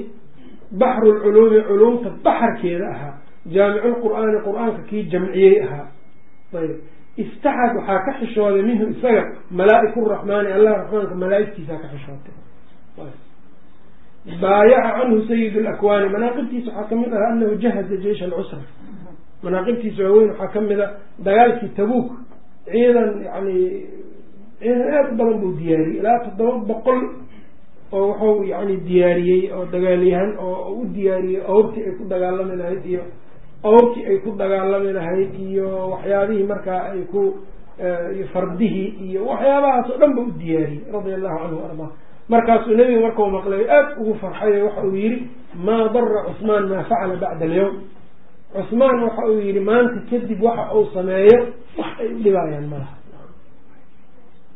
baxrulculuumi culuumta baxarkeeda ahaa jaamiculqur'aani qur'aanka kii jamciyey ahaa. Ayb istaxad waxaa ka xishooday minhu isaga malaa-iku raxmaani allah raxmaanka malaa-igtiisaa ka xishootay. Baayaca canhu sayid lakwaani manaaqibtiisa waxaa ka mid ahaa anahu jahaza jeish alcusra. Manaaqibtiisa waaweyn waxaa ka mid a dagaalkii tabuuk. Ciidan yani ciidan aad u badan buu diyaariyey. Ilaa toddoba boqol oo wuxuu yani diyaariyey oo dagaalyahan oo u diyaariyey awrtii ay ku dagaalami lahayd iyo awrtii ay ku dagaalami lahayd iyo waxyaabihii markaa ay ku iyo fardihii iyo waxyaabahaas oo dhan ba u diyaariyey radia allahu canhu ardaa markaasuu nebiga markau maqlay aad ugu farxay waxa uu yihi maa dara cusmaan maa facala bacda alyawm. Cusmaan waxa uu yihi maanta kadib waxa uu sameeyo wax ay u dhibaayaan malaha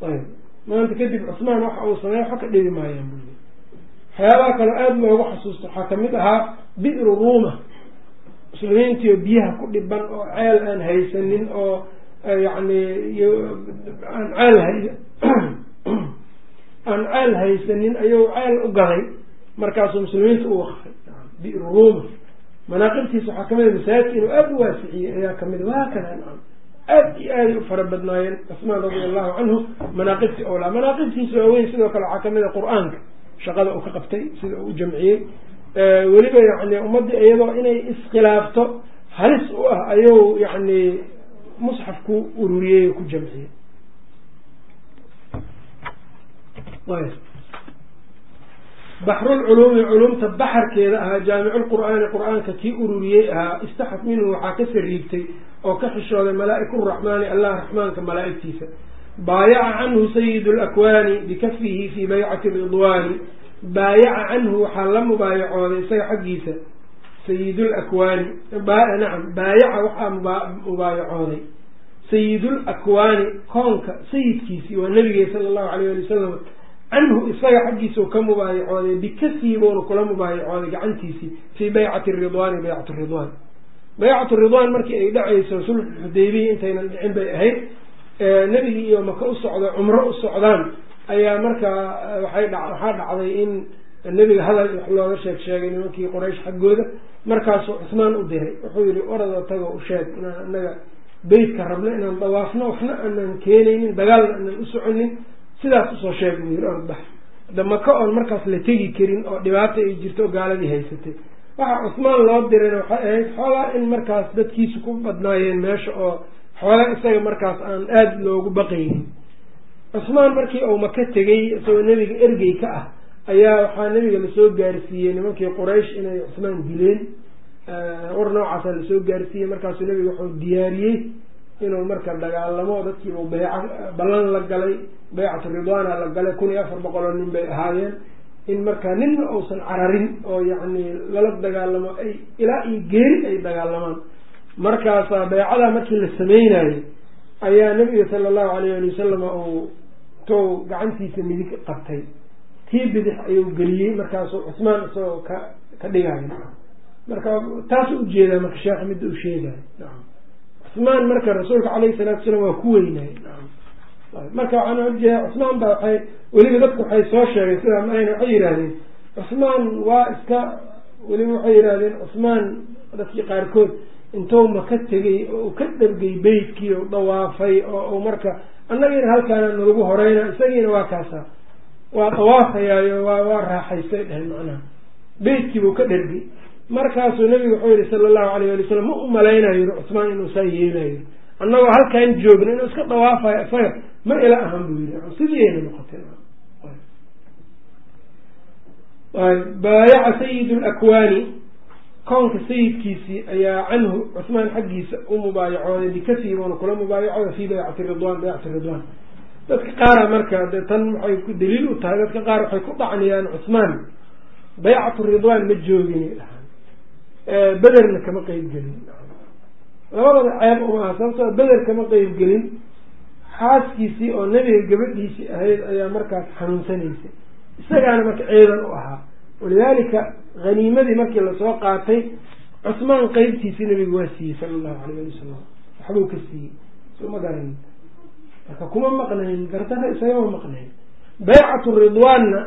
ayb maanta kadib cusmaan waxa uu sameeyo waxa ka dhibi maayaan buu yii waxyaabaha kaloo aada loogu xasuusto waxaa ka mid ahaa bi'ru ruuma muslimiintiio biyaha ku dhiban oo ceel aan haysanin oo yani aan ceel hay aan ceel haysanin ayuu ceel u gaday markaasuu muslimiinta u waqfay. Bi'ru ruuma manaaqibtiisa waxaa ka mid masaajidka inuu aada u waasiciyey ayaa ka mid wahaakada aad iyo aaday u fara badnaayeen. Cusmaan radia allahu canhu manaaqibtii olaa manaaqibtiisa waaweyn sidoo kale waxaa ka mid a qur'aanka. Shaqada uu ka qabtay sida uu u jamciyey weliba yani ummaddii iyadoo inay iskhilaafto halis u ah ayuu yani musxaf ku ururiyey ku jamciyey. Baxrulculuumi culumta baxarkeeda ahaa jaamiculqur'aani qur'aanka kii ururiyey ahaa istaxaf minhu waxaa ka sariigtay oo ka xishooday malaa'iku raxmaani allah raxmaanka malaa'igtiisa. Baayaca canhu sayid lakwaani bikafihi fii baycati ridwaani baayaca canhu waxaa la mubaayacooday isaga xaggiisa sayidulakwaani nacam baayaca waxaa mubaayacooday sayidulakwaani koonka sayidkiisii waa nabigee sala allahu alayh ali wasalam canhu isaga xaggiisau ka mubaayacooday bikafii buuna kula mubaayacooday gacantiisii fii baycati ridwaani baycat ridwaan. Baycatu ridwaan markii ay dhacayso sulx xudaybiya intaynan dhicin bay ahayd. Nebigii iyo maka u socda cumro u socdaan ayaa markaa waay dha waxaa dhacday in nebiga hadal wax looga sheeg sheegay nimankii qoraysh xaggooda. Markaasuu cusmaan u diray. Wuxuu yihi orada tago u sheeg inaan anaga beytka rabno inaan dawaafno waxna aanan keenaynin dagaalna aanan u soconin sidaas u soo sheeg buu yiri orbax da maka oon markaas la tegi karin oo dhibaata ay jirto oo gaaladii haysatay. Waxaa cusmaan loo dirayna waxay ahayd xoogaa in markaas dadkiisu ku badnaayeen meesha oo xoogaa isaga markaas aan aada loogu baqaynin cusmaan markii uu maka tegey isagoo nebiga ergey ka ah ayaa waxaa nebiga la soo gaarsiiyey nimankii quraysh inay cusmaan dileen. War noocaasa la soo gaarsiiyey markaasuu nebiga wuxuu diyaariyey inuu marka dagaalamo dadkiibu beyca ballan la galay beycatu ridwaana la galay kun iyo afar boqoloo nin bay ahaayeen in markaa ninna uusan cararin oo yacni lala dagaalamo ay ilaa iyo geeri ay dagaalamaan. Markaasaa beycadaa markii la sameynayey ayaa nabiga sala allahu alayh ali wasalam uu tow gacantiisa midig qabtay. Tii bidix ayuu geliyey markaasuu cusmaan isagoo ka ka dhigayo marka taasuu u jeedaa marka sheekha midda u sheegayo cusmaan marka rasuulka calayhi salatu salaam waa ku weynay. Marka waxaan ujeeda cusmaan baa waxay weliba dadku waxay soo sheegay sidaa maayna waxay yidhahdeen cusmaan waa iska weliba waxay yidhahdeen cusmaan dadkii qaarkood intuu maka tegey oo u ka dhargay beytkii oo dawaafay oo marka annagiina halkaana nalagu horeyna isagiina waa kaasa. Waa dawaafayaayo waa raaxaystay dhehen macnaha. Beytkiibuu ka dhargay markaasuu nabigu wuxuu yihi sala allahu alayh ali wasalam ma u malaynayo yiri cusmaan inuu saa yeelayo. Annagoo halkaan joogna inuu iska dawaafayo isaga ma ila ahan buu yiri sidiiayna noqotay. Baayaca sayid lakwaani koonka sayidkiisii ayaa canhu cusmaan xaggiisa u mubaayacooday bikafii buuna kula mubaayacooda fii baycati ridwan baycati ridwan dadka qaara marka de tan waxay ku daliil u tahay dadka qaar waxay ku dhacniyaan cusmaan baycatu ridwan ma joogin dhahaan bederna kama qeyb gelin. Labadaba ceeb uma aha sababtoo beder kama qeyb gelin. Xaaskiisii oo nebiga gabadhiisii ahayd ayaa markaas xanuunsanaysay isagaana marka ciidan u ahaa. Walidaalika haniimadii markii la soo qaatay cusmaan qeybtiisii nabiga waa siiyey sala allahu alayh ali wasalam waxbuu ka siiyey. Soo ma garanin marka kuma maqnayn gardara isagama maqnayn baycatu ridwaanna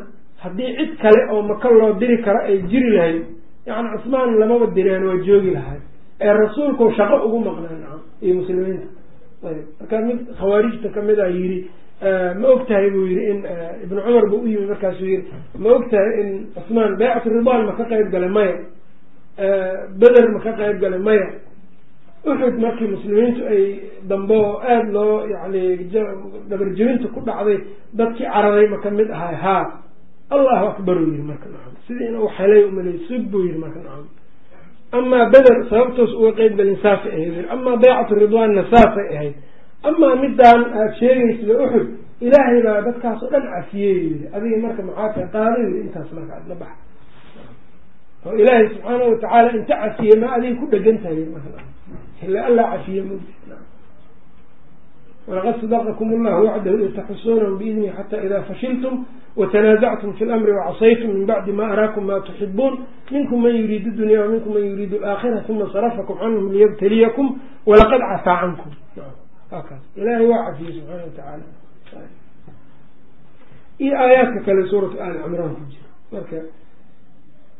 haddii cid kale oo maka loo diri karo ay jiri lahayd yani cusmaan lamaba direen waa joogi lahay ee rasuulku shaqo ugu maqnaa nacam iyo muslimiinta. Ayb marka mid khawaarijta ka mid a yidhi ma og tahay buu yihi in ibnu cumar buu u yimi markaasuu yihi ma og tahay in cusmaan baycatu ridwan ma ka qayb galay? Maya. Beder ma ka qayb galay? Maya. Uxud markii muslimiintu ay dambe oo aada loo yani dhabarjebinta ku dhacday dadkii cararay ma ka mid ahay? Haa allahu akbar uu yihi marka nacam sidii inuu helay umalay sug buu yihi marka nacam amaa beder sababtoos uga qeyb galin saasay ahayd. Amaa baycatu ridwaanna saasay ahayd amaa midaan aada sheegaysida uxud ilaahay baa dadkaas oo dhan cafiyey. Adiga marka maxaa tahay qaada yii intaas marka adla baxa oo ilaahay subxaana watacaala inta cafiye ma adiga ku dhegan tahay ila alla cafiye m walaqad sadaqakum allahu wacdahu id taxusuunahum biidnihi xata ida fashiltum watanaazactum fi lamri wacasaytum min bacdi ma araakum ma tuxibuun minkum man yuriidu dunya wa minkum man yuriidu alaakhira uma sarafakum canhum liyabtaliyakum walaqad cafaa cankum hakaas ilahay waa cafiyey subxaana watacaala iyo aayaadka kale suuratu aali cimraan ku jira marka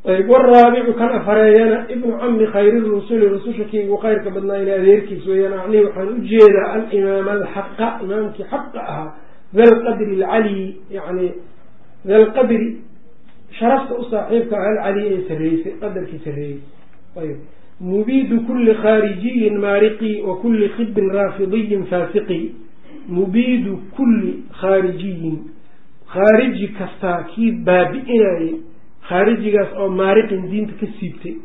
ayb waraabicu kan afareeyana ibnu cami khayri rusuli rususha kii ugu khayrka badnaa ila adeerkiis weeyaan acnihi waxaan u jeedaa alimaam alxaqa imaamkii xaqa ahaa thalqadri alcaliy yani thalqadri sharafta u saaxiibka ah ee sareysay qadarkii sareeyey ayb mubiidu kuli khaarijiyin maariqi wa kuli khibin raafidiyin faasiqi mubiidu kuli khaarijiyin khaariji kastaa kii baabi'inayay khaarijigaas oo maariqin diinta ka siibtay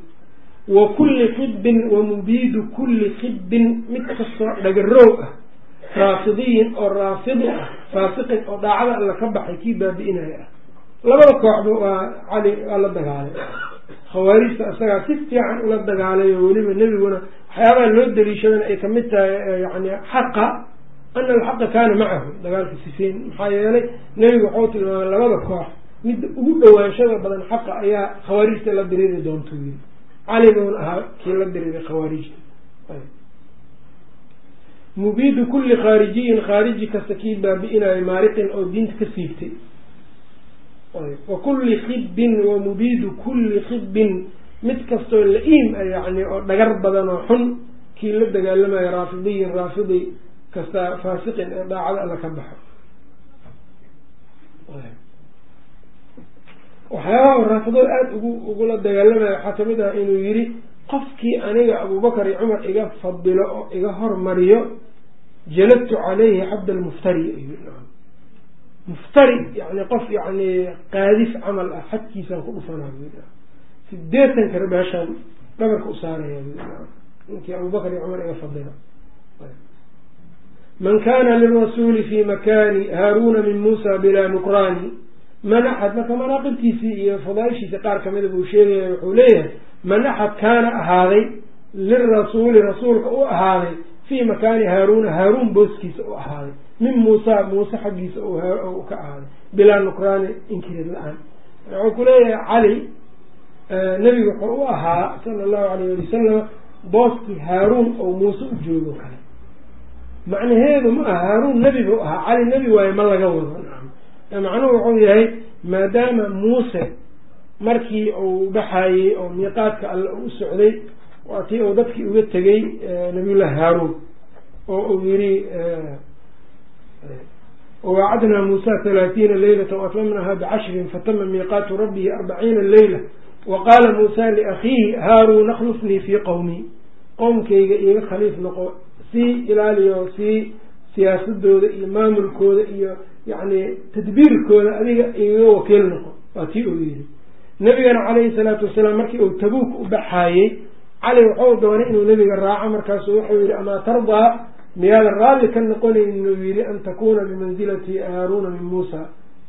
wa kulli khibin wa mubiidu kulli khibin mid kastoo dhagaroow ah raafidiyin oo raafidi ah faasiqin oo daacada alla ka baxay kii baabi'inaya ah labada kooxba waa cali waa la dagaalay khawaarijta isagaa si fiican ula dagaalay oo weliba nebiguna waxyaabaha loo daliishadana ay ka mid tahay yani xaqa ana alxaqa kaana macahu. Dagaalka sifeyn maxaa yeelay nebigu waxau tilmaamay labada koox midda ugu dhawaanshada badan xaqa ayaa khawaarijta la diriiri doonta yiri calibuuna ahaa kii la diriiray khawaarijta mubiidu kulli khaarijiyin khaariji kasta kii baabi'inayo maariqin oo diinta ka siibtay wa kulli khibin wa mubiidu kulli khibin mid kastoo la-iim a yani oo dhagar badan oo xun kii la dagaalamayo raafidiyin raafidi kasta faasiqin ee daacada alla ka baxo. Waxyaabaha raafidada aada ugu ugula dagaalamaya waxaa ka mid ah inuu yidhi qofkii aniga abubakar iyo cumar iga fadilo oo iga hormariyo jaladtu caleyhi xabd almuftari muftari yani qof yani qaadis camal ah xadkiisaan ku dhufanaa sideetan kare meeshaan dhabarka u saaraya ninkii abubakar iyo cumar iga fadilo man kana lirasuuli fi makani haaruna min muusa bilaa nukraani man axad marka manaaqibtiisii iyo fadaaishiisa qaar kamida buu sheegaya wuxuu leeyahay man axad kaana ahaaday lirasuuli rasuulka u ahaaday fii makaani haaruuna haaruun booskiisa u ahaaday min muusa muuse xaggiisa u ka ahaaday bilaa nukraani inkirid la'aan. Wuxuu ku leeyahay cali nebigu wuxuu u ahaa sala allahu alayh ali wasalam booskii haaruun oo muuse u joogo kale. Macnaheedu ma aha haaruun nebi buu ahaa cali nebi waaye ma laga wado. Macnuhu wuxuu yahay maadaama muuse markii uu baxayey oo miiqaadka alle u socday waa tii uu dadkii uga tegay nabiyullahi haaruun. Oo uu yiri wawacadnaa muusa halaatiina leylata waatmamnaha bicashrin fatama miiqaatu rabbihi arbaciina leyla wa qaala muusa liakhiihi haaruun akhlufnii fii qowmii qowmkayga iiga khaliif noqo sii ilaaliyo sii siyaasadooda iyo maamulkooda iyo yani tadbiirkooda adiga igaga wakiil noqo waa tii uu yidhi nabigana calayhi salaatu wasalaam markii uu tabuuk u baxaayey cali wuxuu doonay inuu nebiga raaco markaasu wuxuu yihi amaa tardaa miyaadan raalli ka noqonayn inuu yihi an takuuna bimanzilati haaruuna min muusa.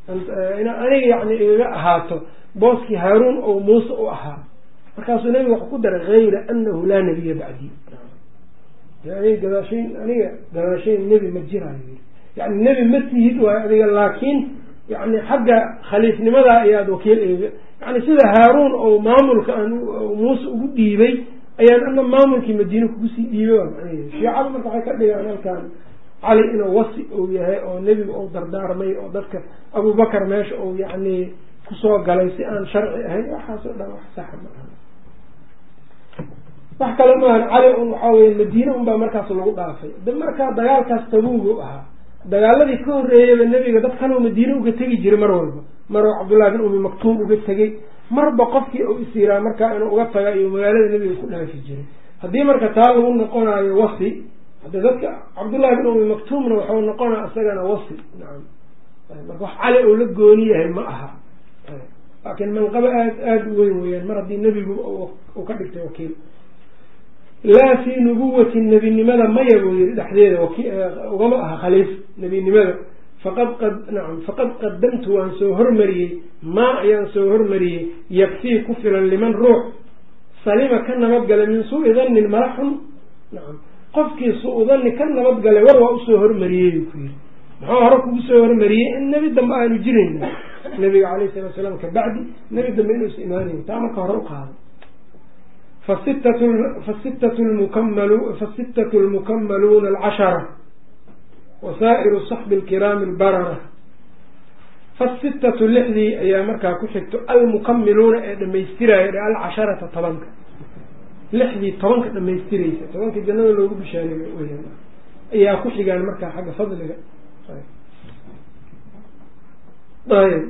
Aniga yani igaga ahaato booskii haaruun oo muuse u ahaa. Markaasuu nebiga waxu ku daray hayra anahu laa nabiya bacdii. Aniga gadaashayn aniga gadaashayn nebi ma jiraayo. Yani nebi ma tihid waayo adiga laakiin yani xagga khaliifnimadaa ayaad wakiil yani sida haaruun oo maamulka aan muuse ugu dhiibay ayaan ana maamulkii madiine kugu sii dhiibay waa macnaheedu shiicadu marka waxay ka dhigaan halkan cali inuu wasi uu yahay oo nebiga uu dardaarmay oo dadka abubakar meesha uu yani ku soo galay si aan sharci ahayn waxaas oo dhan wax saxa maaha wax kale maahan cali un waxaa weye madiine unbaa markaas lagu dhaafay. De markaa dagaalkaas tabuugu ahaa. Dagaaladii ka horreeyaba nebiga dad kaloo madiine uga tegi jiray mar walba. Maruu cabdullahi bin umi maktuum uga tegey marba qofkii uu is yiraa markaa inuu uga taga iyo magaalada nebiga ku dhaafi jiray. Haddii marka taa lagu noqonayo wasi hadde dadka cabdullahi bin umi maktuumna waxau noqonaa isagana wasi. Nacam marka wax cali uu la gooni yahay ma aha. Laakiin manqabo aad aada u weyn weeyaan mar haddii nebigu uu ka dhigtay wakiil. Laa fii nubuwati nebinimada maya buu yihi dhexdeeda ugama aha khaliif nebinimada faqad qadamtu waan soo hormariyey maa ayaan soo hormariyey yakfii ku filan liman ruux salima ka nabadgalay min suu-i dannin mala xun nacam qofkii suu danni ka nabadgalay war waa u soo hormariyey ku yihi muxuu hore kugu soo hormariyey in nebi dambe aanu jirayna nabiga calayhi salatu salaam kabacdi nebi dambe inuusa imaanayn taa marka hore u qaado fasitatu lmukamalu fasitatu lmukamaluuna alcashara wasaa'iru saxbi alkiraami albarara fasitatu lixdii ayaa markaa ku xigto almukamiluuna ee dhamaystiraya alcasharata tobanka lixdii tobanka dhamaystiraysa tobanka jannada loogu bishaareeyo weyaan ayaa ku xigaan markaa xagga fadliga ayb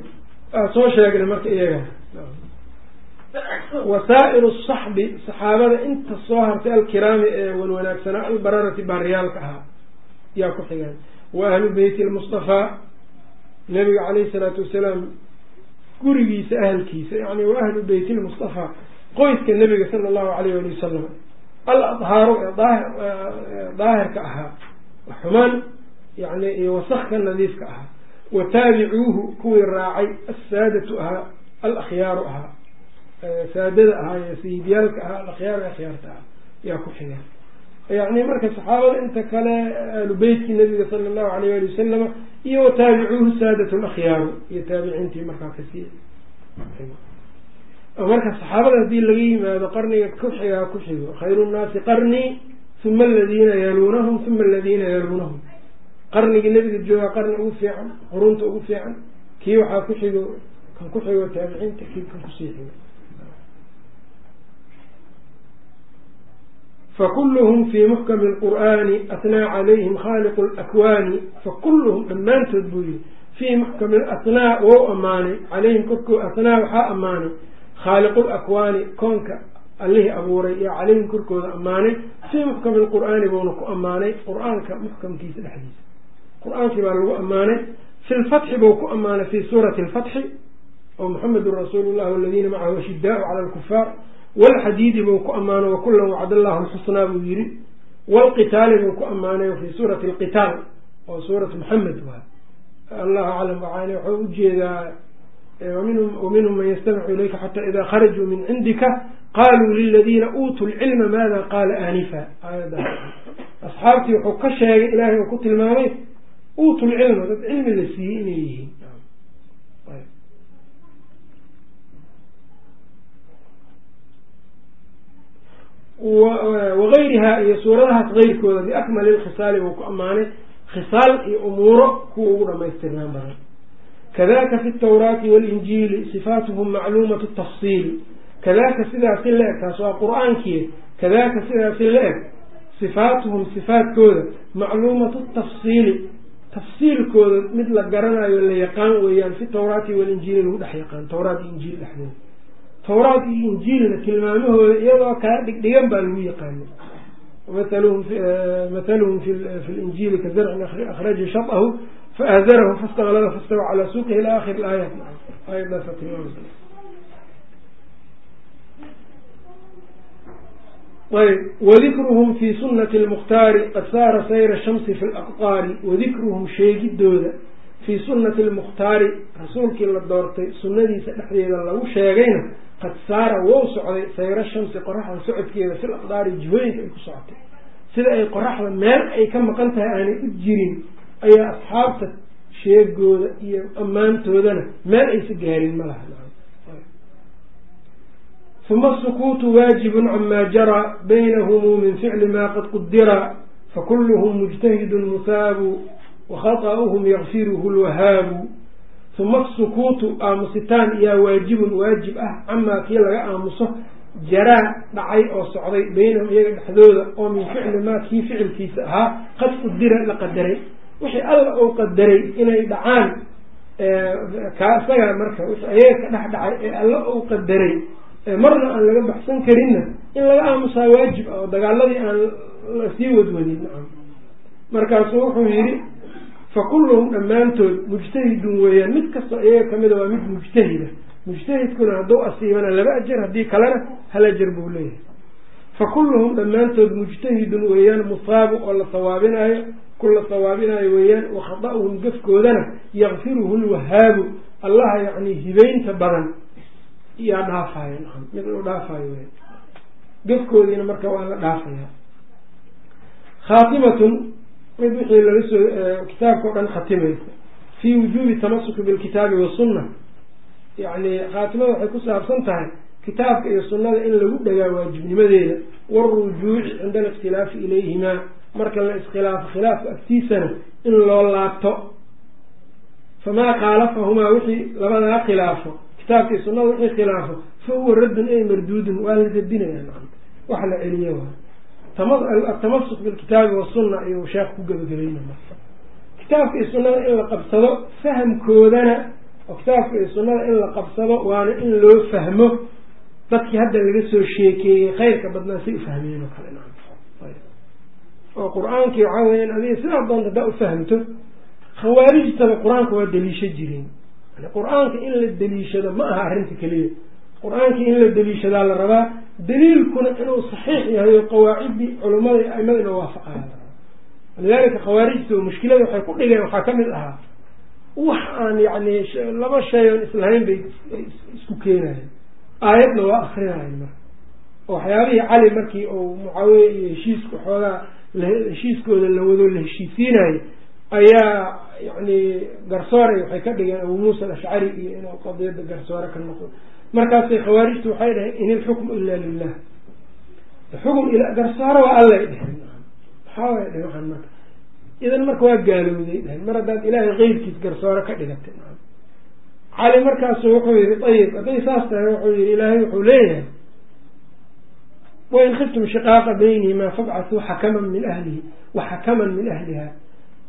soo sheegnay marka iyaga wasaa'iru saxbi saxaabada inta soo hartay alkiraami ee wan wanaagsanaa albararati baariyaalka ahaa yaa ku xigaan. Wa ahlu beyti lmustafaa nabiga calayhi salaatu wasalaam gurigiisa ahalkiisa yani wa ahlu beyti lmustafaa qoyska nabiga sala allahu alayh ali wasalam al adhaaru ee daahirka ahaa xumaan yani iyo wasakka nadiifka ahaa wa taabicuuhu kuwii raacay assaadatu ahaa alakhyaaru ahaa saadada ahaa ee sayidyaalka ahaa alakhyaaru akhyaarta ahaa yaa ku xigaan yani marka saxaabada inta kale ahlu beytkii nabiga sala allahu alayh ali wasalama iyo wa taabicuuhu saadat lakhyaaru iyo taabiciintii markaa ka sii marka saxaabada haddii laga yimaado qarniga ku xigaa ku xigo. Khayru nnaasi qarnii uma aladiina yaluunahum uma aladiina yaluunahum qarnigii nebiga joogaa qarni ugu fiican qurunta ugu fiican kii waxaa ku xigo kan ku xigo taabiciinta kii kan ku sii xigo fakuluhum fii muxkami lqur'aani atnaa calayhim khaaliqu lakwaani fakuluhum dhammaantood buu yihi fii muxkami atnaa wou ammaanay calayhim korkooda atnaa waxaa ammaanay khaaliqu lakwaani koonka allihii abuuray yaa calayhim korkooda ammaanay fii muxkami lqur'aani buuna ku ammaanay qur'aanka muxkamkiisa dhexdiisa qur'aankii baa lagu ammaanay fi lfatxi buu ku ammaanay fi suurati lfatxi oo muxamedun rasuulu llah waladiina macahu ashidaau cala alkufaar walxadiidi buu ku ammaano wakulan wacd allahu lxusnaa buu yiri walqitaali buu ku ammaanay fi suurati alqitaal oo suurat muxamed waa allahu aclam waaan waxuu u jeedaa waminhum man yastamicu ilayka xata ida kharajuu min cindika qaluu liladiina uutuu lcilma maada qaala aanifa aayadda asxaabtii wuxuu ka sheegay ilaahay uu ku tilmaamay uutu lcilma dad cilmi la siiyey inay yihiin wagayrihaa iyo suuradahaas keyrkooda biakmali lkhisaali buu ku ammaanay khisaal iyo umuuro kuwa ugu dhamaystirnaan badan kadaka fi tawraati walinjiili sifaatuhum macluumatu tafsiili kadaka sidaasi la eg taas waa qur'aankii kadaka sidaasi la eg sifaatuhum sifaadkooda macluumatu tafsiili tafsiilkooda mid la garanayo la yaqaan weeyaan fi tawraati walinjiili lagu dhex yaqaan tawraat injiil dhexdooda tawraat iyo injiilna tilmaamahooda iyadoo kala dhigdhigan baa lagu yaqaana mathaluhum fi linjiili ka zarcin akhraja shatahu faazarahu fastaklada fastawa calaa suuqihi ila akhir aayat aayadaasa tilmaamasa ayb wadikruhum fi sunati lmukhtaari qad saara sayra shamsi fi laqtaari wadikruhum sheegidooda fii sunati lmukhtaari rasuulkii la doortay sunnadiisa dhexdeeda lagu sheegayna qad saara wou socday sayra shamsi qoraxda socodkeeda fil aqdaari jihooyinka ay ku socotay sida ay qoraxda meel ay ka maqan tahay aanay u jirin ayaa asxaabta sheegooda iyo ammaantoodana meel aysa gaarin ma laha. Uma asukuutu waajibun camaa jaraa baynahumu min ficli ma qad qudira fakuluhum mujtahidun musaabu wakhaطa'uhum yakfiruhu lwahaabu uma asukuutu aamusitaan yaa waajibun waajib ah camaa kii laga aamuso jaraa dhacay oo socday baynahum iyaga dhexdooda oo min ficli maa kii ficilkiisa ahaa qad qudira la qadaray wixii alla uu qadaray inay dhacaan kaa isagaa marka wixii ayaga ka dhex dhacay ee alla uu qadaray marna aan laga baxsan karinna in laga aamusaa waajib ah oo dagaaladii aan la sii wadwadin nacam markaasuu wuxuu yidhi fa kulluhum dhammaantood mujtahidun weeyaan. Mid kastoo iyaga kamida waa mid mujtahida. Mujtahidkuna hadduu asiibana laba ajar haddii kalena hal ajar buu leeyahay. Fa kulluhum dhammaantood mujtahidun weeyaan musaabu oo la sawaabinaayo ku la sawaabinaayo weeyaan wa khada-uhum gafkoodana yakfiruhu lwahaabu allaha yacni hibeynta badan yaa dhaafayo mid uu dhaafayo wey gafkoodiina marka waa la dhaafaya khaatimatun mid wixii laga soo kitaabka o dhan khatimaysa fii wujuubi tamasuki bilkitaabi wasunna yacni khaatimada waxay ku saabsan tahay kitaabka iyo sunnada in lagu dhagaa waajibnimadeeda. Warujuuci cinda alikhtilaafi ilayhimaa marka la iskhilaafo khilaafka agtiisana in loo laabto famaa khaalafahumaa wixii labadaa khilaafo kitaabka iyo sunnada wixii khilaafo fa huwa raddun ay marduudun waa la radinaya nacam wax la celiyo waay atamasuk bilkitaabi wasunna ayuu sheekh ku gebagabayna marka. Kitaabka iyo sunnada in la qabsado fahamkoodana oo kitaabka iyo sunnada in la qabsado waana in loo fahmo dadkii hadda laga soo sheekeeyey khayrka badnaa say ufahmeen oo kale oo qur'aankii waxaa weya adiga sidaa doonta haddaa ufahamto khawaarijtaba qur'aanka waa daliisho jireen qur'aanka in la daliishado ma aha arrinta keliya. Qur'aankii in la daliishadaa la rabaa daliilkuna inuu saxiix yahay oo iyo aimada inuu waafaqayo walidaalika khawaarijta mushkilada waxay ku dhigeen waxaa ka mid ahaa wax aan yani laba shay oon islahayn bay isku keenayen aayadna waa akrinayen marka. Oo waxyaabihii cali markii uu mucaawiye iyo heshiiska xoogaa heshiiskooda la wado la heshiisiinayo ayaa yani garsoore waxay ka dhigeen abu muusa alashcari iyo inuu qadiyada garsoore ka noqdo markaasay khawaarijtu waxay dhaheen in ilxukmu ila lilah xukm garsoore waa allay dheheen maxaa way dhehen waxaan marka idan marka waa gaalowday dhehen mar haddaad ilaahay keyrkiis garsoore ka dhigatay cali markaasu wuxuu yihi ayib hadday saas tahay wuxuu yihi ilaahay wuxuu leeyahay wain khiftum shiqaaqa baynihimaa fabcatuu xakaman min ahlihi wa xakaman min ahliha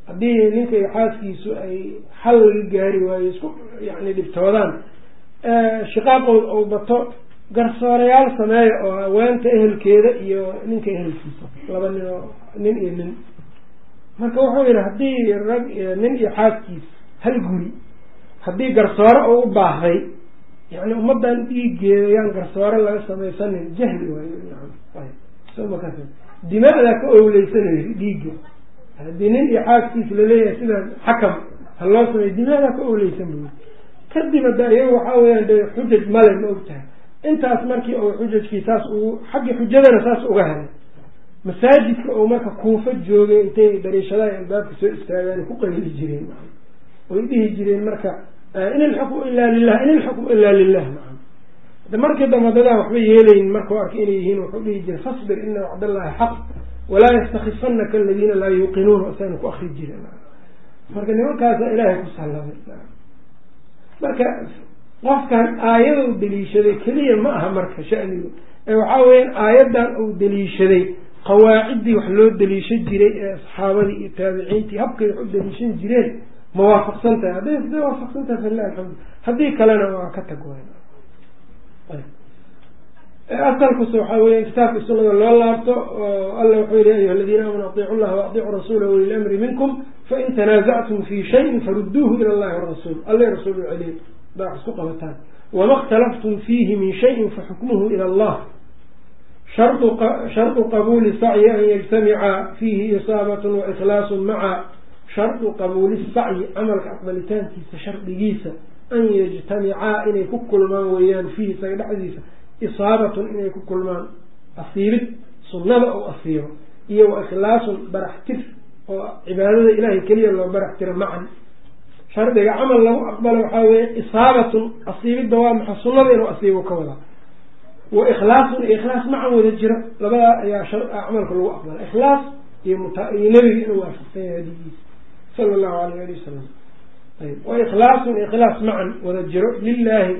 haddii ninka iyo xaaskiisu ay xal laga gaari waayo isku yani dhibtoodaan shiqaaqood ou bato garsoorayaal sameeya oo haweenta ehelkeeda iyo ninka ehelkiisa laba nin oo nin iyo nin. Marka wuxuu yihi haddii rag nin iyo xaaskiis hal guri haddii garsoore oo u baahday yani ummadan dhiigeeda yaan garsoore laga samaysanin jahli waay dimaadaa ka owleysanay dhiigga. Haddii nin iyo xaaskiis la leeyahay sidaa xakam ha loo sameey dimaadaa ka owleysan buy kadib hadda iyaga waxaa weyaan de xujaj male ma og tahay. Intaas markii uu xujajkii saas uu xaggii xujadana saas uga helay. Masaajidka uu marka kuufo joogay intay dariishadaha albaabka soo istaagaan ku qayli jireen. Oy dhihi jireen marka in ilxukmu ila lilah in ilxukmu ila lilah de markii dambe dadaan waxba yeelayn markau arkay inay yihiin wuxuu dhihi jiray fasbir ina wacdallahi xaq walaa yastakifanaka aladiina laa yuuqinuuna isagana ku akri jire marka nimankaasa ilaahay ku salladay marka qofkan aayada u daliishaday keliya ma aha marka shanigu. Ee waxaa weyan aayadan uu daliishaday qawaaciddii wax loo daliishan jiray ee saxaabadii iyo taabiciintii habkay wax u daliishan jireen ma waafaqsan tahay hadday waafaqsan tahay falilah alxamdu haddii kalena waa ka tag asalkusu waxaa weya kitaabka sunada loo laabto oo alla wuxuu yihi ayuha aladiina aamanu adiicu llaha waadiicu rasuula ulil amri minkum fain tanaasactum fi shayin farudduuhu ila allahi warasuul alla rasuul u celiy baa wax isku qabataan wama اkhtalaftum fiihi min shayin faxukmuhu ila allah shardu qabuuli sacyi an yajtamica fiihi isaabat waikhlaasu maca shardu qabuuli sacyi camalka aqbalitaankiisa shardigiisa an yajtamicaa inay ku kulmaan weeyaan fiihi isaga dhexdiisa isaabatun inay ku kulmaan asiibid sunnada oo asiibo iyo wa ikhlaasun barax tir oo cibaadada ilaahay keliya loo barax tiro macan shardiga camal lagu aqbalo waxaa weya isaabatun asiibidda waa maxa sunnada inuu asiibo ka wadaa wa ikhlaasun iyo ikhlaas macan wada jira labadaa ayaa camalka lagu aqbala ikhlaas iyo iyo nebiga inuu waafaqsan yahay hadigiisa sala allahu alayh ali wasalam ayb wa ikhlaasun ikhlaas macan wada jiro. Lilahi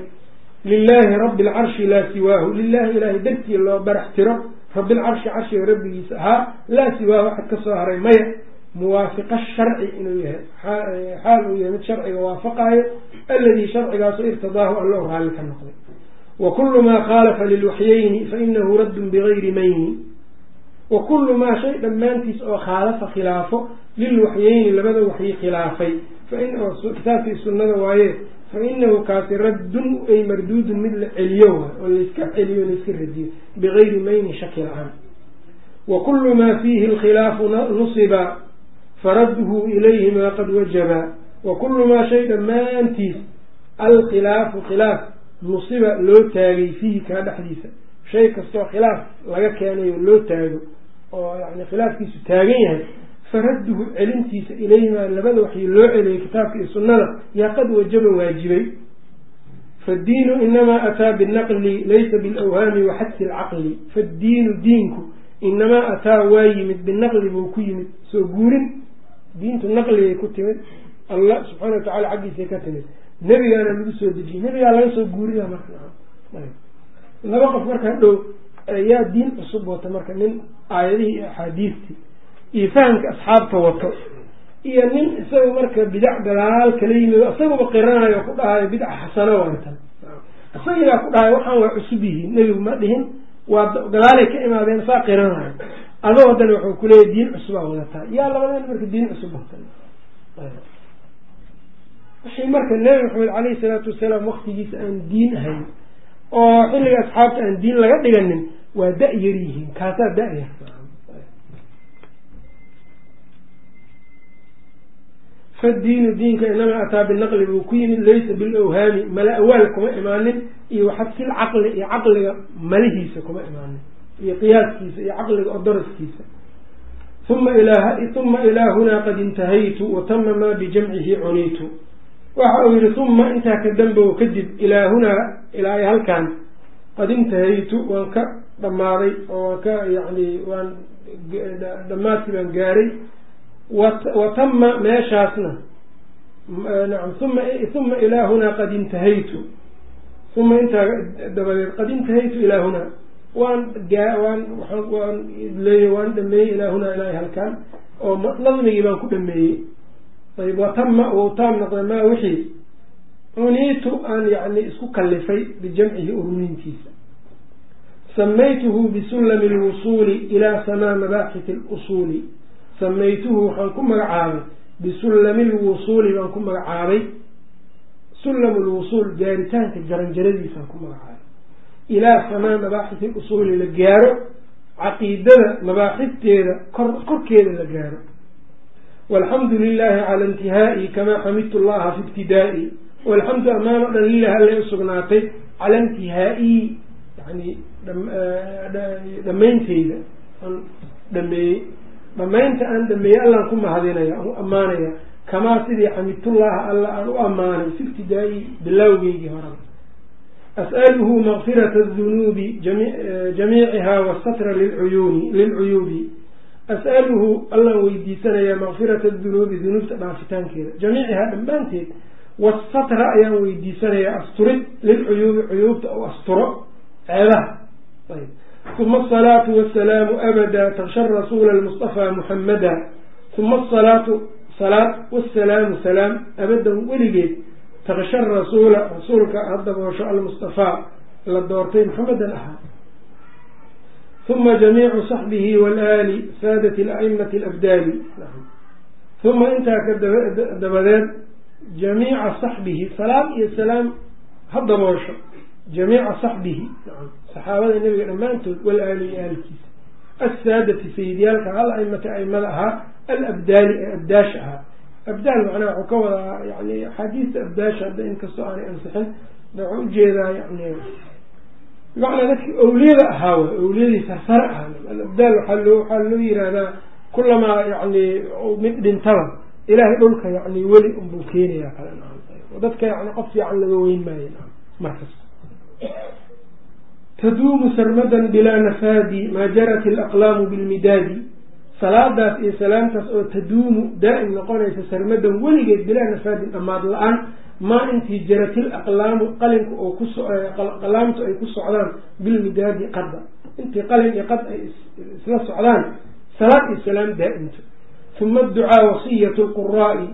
lilahi rabi alcarshi laa siwaahu lilahi ilahay dartii loo barax tiro. Rabilcarshi carshiga rabbigiisa. Ahaa laa siwaahu axad ka soo haray maya. Muwaafiqa sharci inuu yahay. Xaal uu yahay mid sharciga waafaqayo aladii sharcigaaso irtidaahu allow raalli ka noqday. Wa kullu maa khaalafa lilwaxyeyni fainahu raddun bigayri mayni. Wa kullu maa shay dhammaantiis oo khaalafa khilaafo lilwaxyeyni labada waxyi khilaafay. Kitaabkii sunnada waaye fa inahu kaasi raddun ay marduudun mid la celiyo waay oo layska celiyo layska radiyo bigayri mayni shaki la'aan wa kullu maa fiihi alkhilaafu nusiba faradduhu ilayhima qad wajaba wa kullu maa shay dhammaantiis alkhilaafu khilaaf nusiba loo taagay fiihi kaa dhexdiisa shay kastoo khilaaf laga keenayo loo taago oo yani khilaafkiisu taagan yahay faradduhu celintiisa ilayhimaa labada waxii loo celiyay kitaabka iyo sunnada yaa qad wajaba waajibay. Faddiinu inamaa ataa binaqli laysa bilawhaami wa xadsi alcaqli. Faddiinu diinku inamaa ataa waa yimid binaqli buu ku yimid soo guurin. Diintu naqligay ku timid. Allah subxaana watacala xaggiisay ka timid. Nebigaana lagu soo dejiyey. Nebigaa laga soo guuriya marka. Laba qof marka hadhow yaa diin cusub wata marka nin aayadihii iyo axaadiistii iyo fahamka asxaabta wato. Iyo nin isaga marka bidac gadaal kala yimid isaguba qiranayo ku dhahayo bidca xasano waatan isagigaa ku dhahayo waxaan waa cusub yihiin nebigu ma dhihin waa gadaalay ka imaadeen saa qiranayo. Adoo haddana wuxuu kuleeyahy diin cusubaa wadataa. Yaa labadan marka diin cusub wata wixii marka nebi maxamed caleyhi salaatu wasalaam waktigiisa aan diin ahayn oo xilliga asxaabta aan diin laga dhiganin waa da-yar yihiin kaasaa da-yar fadiinu diinka inamaa ataa binaqli buu ku yimid laysa bilawhaami mala awaal kuma imaanin iyo waxadsil caqli iyo caqliga malihiisa kuma imaanin iyo qiyaaskiisa iyo caqliga odoroskiisa uma uma ilaahunaa qad intahaytu watama maa bijamcihi cuniitu. Waxa uu yihi uma intaa ka dambow kadib ilaahunaa ilaa halkaan qad intahaytu waan ka dhammaaday oo waan ka yani waan dhammaadkii baan gaaray watama meeshaasna. Uma uma ilaahunaa qad intahaytu. Uma intaa dabadeed qad intahaytu ilaahunaa waan waan waan leey waan dhameeyey ilaahunaa ilaahay halkaan. Oo nadmigii baan ku dhameeyey ayb watama wou taam noqday maa wixii? Cuniitu aan yani isku kalifay bijamcihi ururintiisa samaytuhu bisulami lwusuuli ilaa samaa mabaaxiti lusuuli samaytuhu waxaan ku magacaabay bisulami lwusuuli baan ku magacaabay sulam lwusuul gaaritaanka jaranjaradiisaan ku magacaabay ilaa samaa mabaaxiti lusuuli la gaaro caqiidada mabaaxifteeda kor korkeeda la gaaro. Walxamdu lilahi cala intihaa'i kamaa xamidtu llaha fi ibtidaa'i. Walxamdu o dhan lilahi allay usugnaatay cala intihaa'i yani dhammaynteyda aan dhameeyey dhammaynta aan dhameeyey allaan ku mahadinaya aan u ammaanaya kamaa sidii xamidtullaha alla aan u ammaanay fi ibtidaa'i bilowgeygii horaba as'aluhu makfirata adunuubi jamiiciha wasatra lilcuyuuni lilcuyuubi as'aluhu allaan weydiisanayaa makfirata dunuubi dunuubta dhaafitaankeeda. Jamiicihaa dhammaanteed wasatra ayaan weydiisanayaa asturid lilcuyuubi cuyuubta u asturo ceebaha. Ayb uma asalaatu wasalaamu abada taksha rasuula lmustafaa muxamada uma asalaatu salaad wasalaamu salaam abadan weligeed taksha rasuula rasuulka hadaboosho almustafaa la doortay muxamedan ahaa uma jamiicu saxbihi walaali saadati alaimati alabdaali uma intaa ka dabadeed jamiica saxbihi salaam iyo salaam ha daboosho jamiica saxbihi saxaabada nebiga dhammaantood walaali iyo aalkiisa. Assaadati sayidyaalka al aimati aimada ahaa alabdaali ee abdaasha ahaa. Abdaal macnaha waxuu ka wadaa yani axaadiista abdaasha hadda inkastoo aanay ansixin waxuu u jeedaa yani bimacnaa dadkii awliyada ahaa way awliyadii sarsare ahaa. Alabdaal waxaa loo waxaa loo yihahdaa kulamaa yani mid dhintaba ilaahay dhulka yani weli unbuu keenaya kale. Dadka yani qof fiican laga weyn maayo markasta taduumu sarmadan bilaa nafaadi maa jarat alaqlaamu bilmidaadi. Salaadaas iyo salaamtaas oo taduumu daa'im noqonaysa sarmadan weligeed bilaa nafaadin dhammaad la'aan maa intii jaratil aqlaamu qalinka oo kuqalaamtu ay ku socdaan bilmidaadi qadda. Intii qalin iyo qad ay isla socdaan salaad iyo salaam daa'imto uma adducaa wasiyatu lquraa'i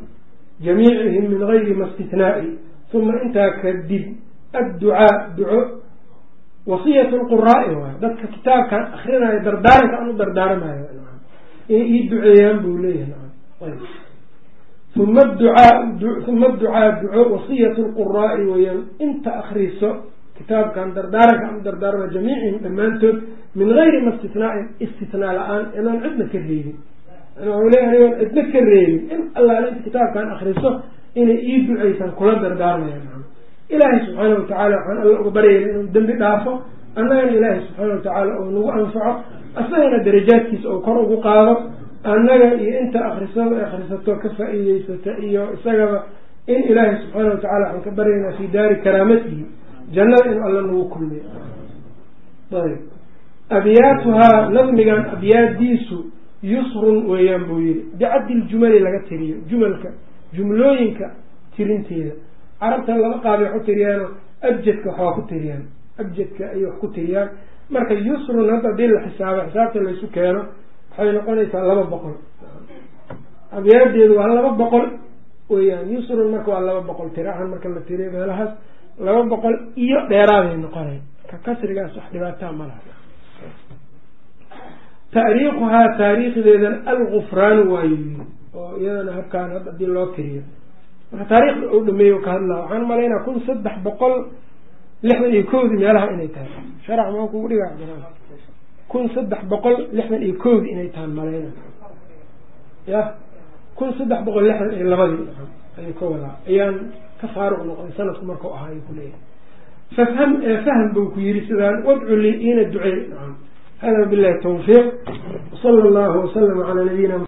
jamiicihim min gayri ma istithnaa'i uma intaa kadib adducaa duco wasiyatu lquraa'i waay dadka kitaabkan akrinayo dardaaranka aan u dardaaramayo inay ii duceeyaan buu leeyahay uma ducaa uma adducaa duco wasiyatu lquraa'i weyaan inta akriso kitaabkan dardaaranka aan u jamiicihim dhammaantood min gayri ma istithnaain istithnaa la'aan inaan cidna ka reebin leeyahay cidna ka reebin in allaale inta kitaabkan akriso inay ii duceysaan kula dardaarmayaan ilaahay subxaana watacaala waxaan alla uga baryayna inuu dembi dhaafo. Annagana ilaahay subxaana watacaala oo nagu anfaco. Asagana darajaadkiisa oo kor ugu qaado. Annaga iyo inta akrisada akhrisato ka faa-iideysata iyo isagaba in ilaahay subxaana watacala waxaan ka baryaynaa fii daari karaamatihi jannada inuu alla nagu kulmiyo. Ayb abyaatuhaa nadmigan abyaadiisu yusrun weeyaan buu yihi bicaddi ljumali laga tiriyo. Jumalka. Jumlooyinka tirinteeda carabta laba qaabay wax ku tiriyaano abjadka waxbaa ku tiriyaan. Abjadka ayay wax ku tiriyaan. Marka yusrun hadda haddii la xisaabo xisaabta laysu keeno waxay noqonaysaa laba boqol. Abyaadeedu waa laba boqol. Weyaan yusrun marka waa laba boqol tira ahaan marka la tiriyo meelahaas laba boqol iyo dheeraaday noqonay ka kasrigaas wax dhibaataa ma laha. Taariikhuhaa taariikhdeedan algufraanu waayo oo iyadana habkaan hadda haddii loo tiriyo marka taariikhda u dhameeyo ka hadlaa waxaan umalaynaa kun saddex boqol lixdan iyo kowdi meelaha inay tahay. Sharac maa kugu dhiga kun saddex boqol lixdan iyo kowdi inay tahay malayna ya kun saddex boqol lixdan iyo labadii ayuu ka wadaa. Ayaan ka faaruq noqday sanadku markau ahaa ayuu kuleeyahay fafham fahm buu ku yiri sidaan wadcu lii ina ducey hada bilahi tawfiiq. Sala allahu waslama calaa nabiyina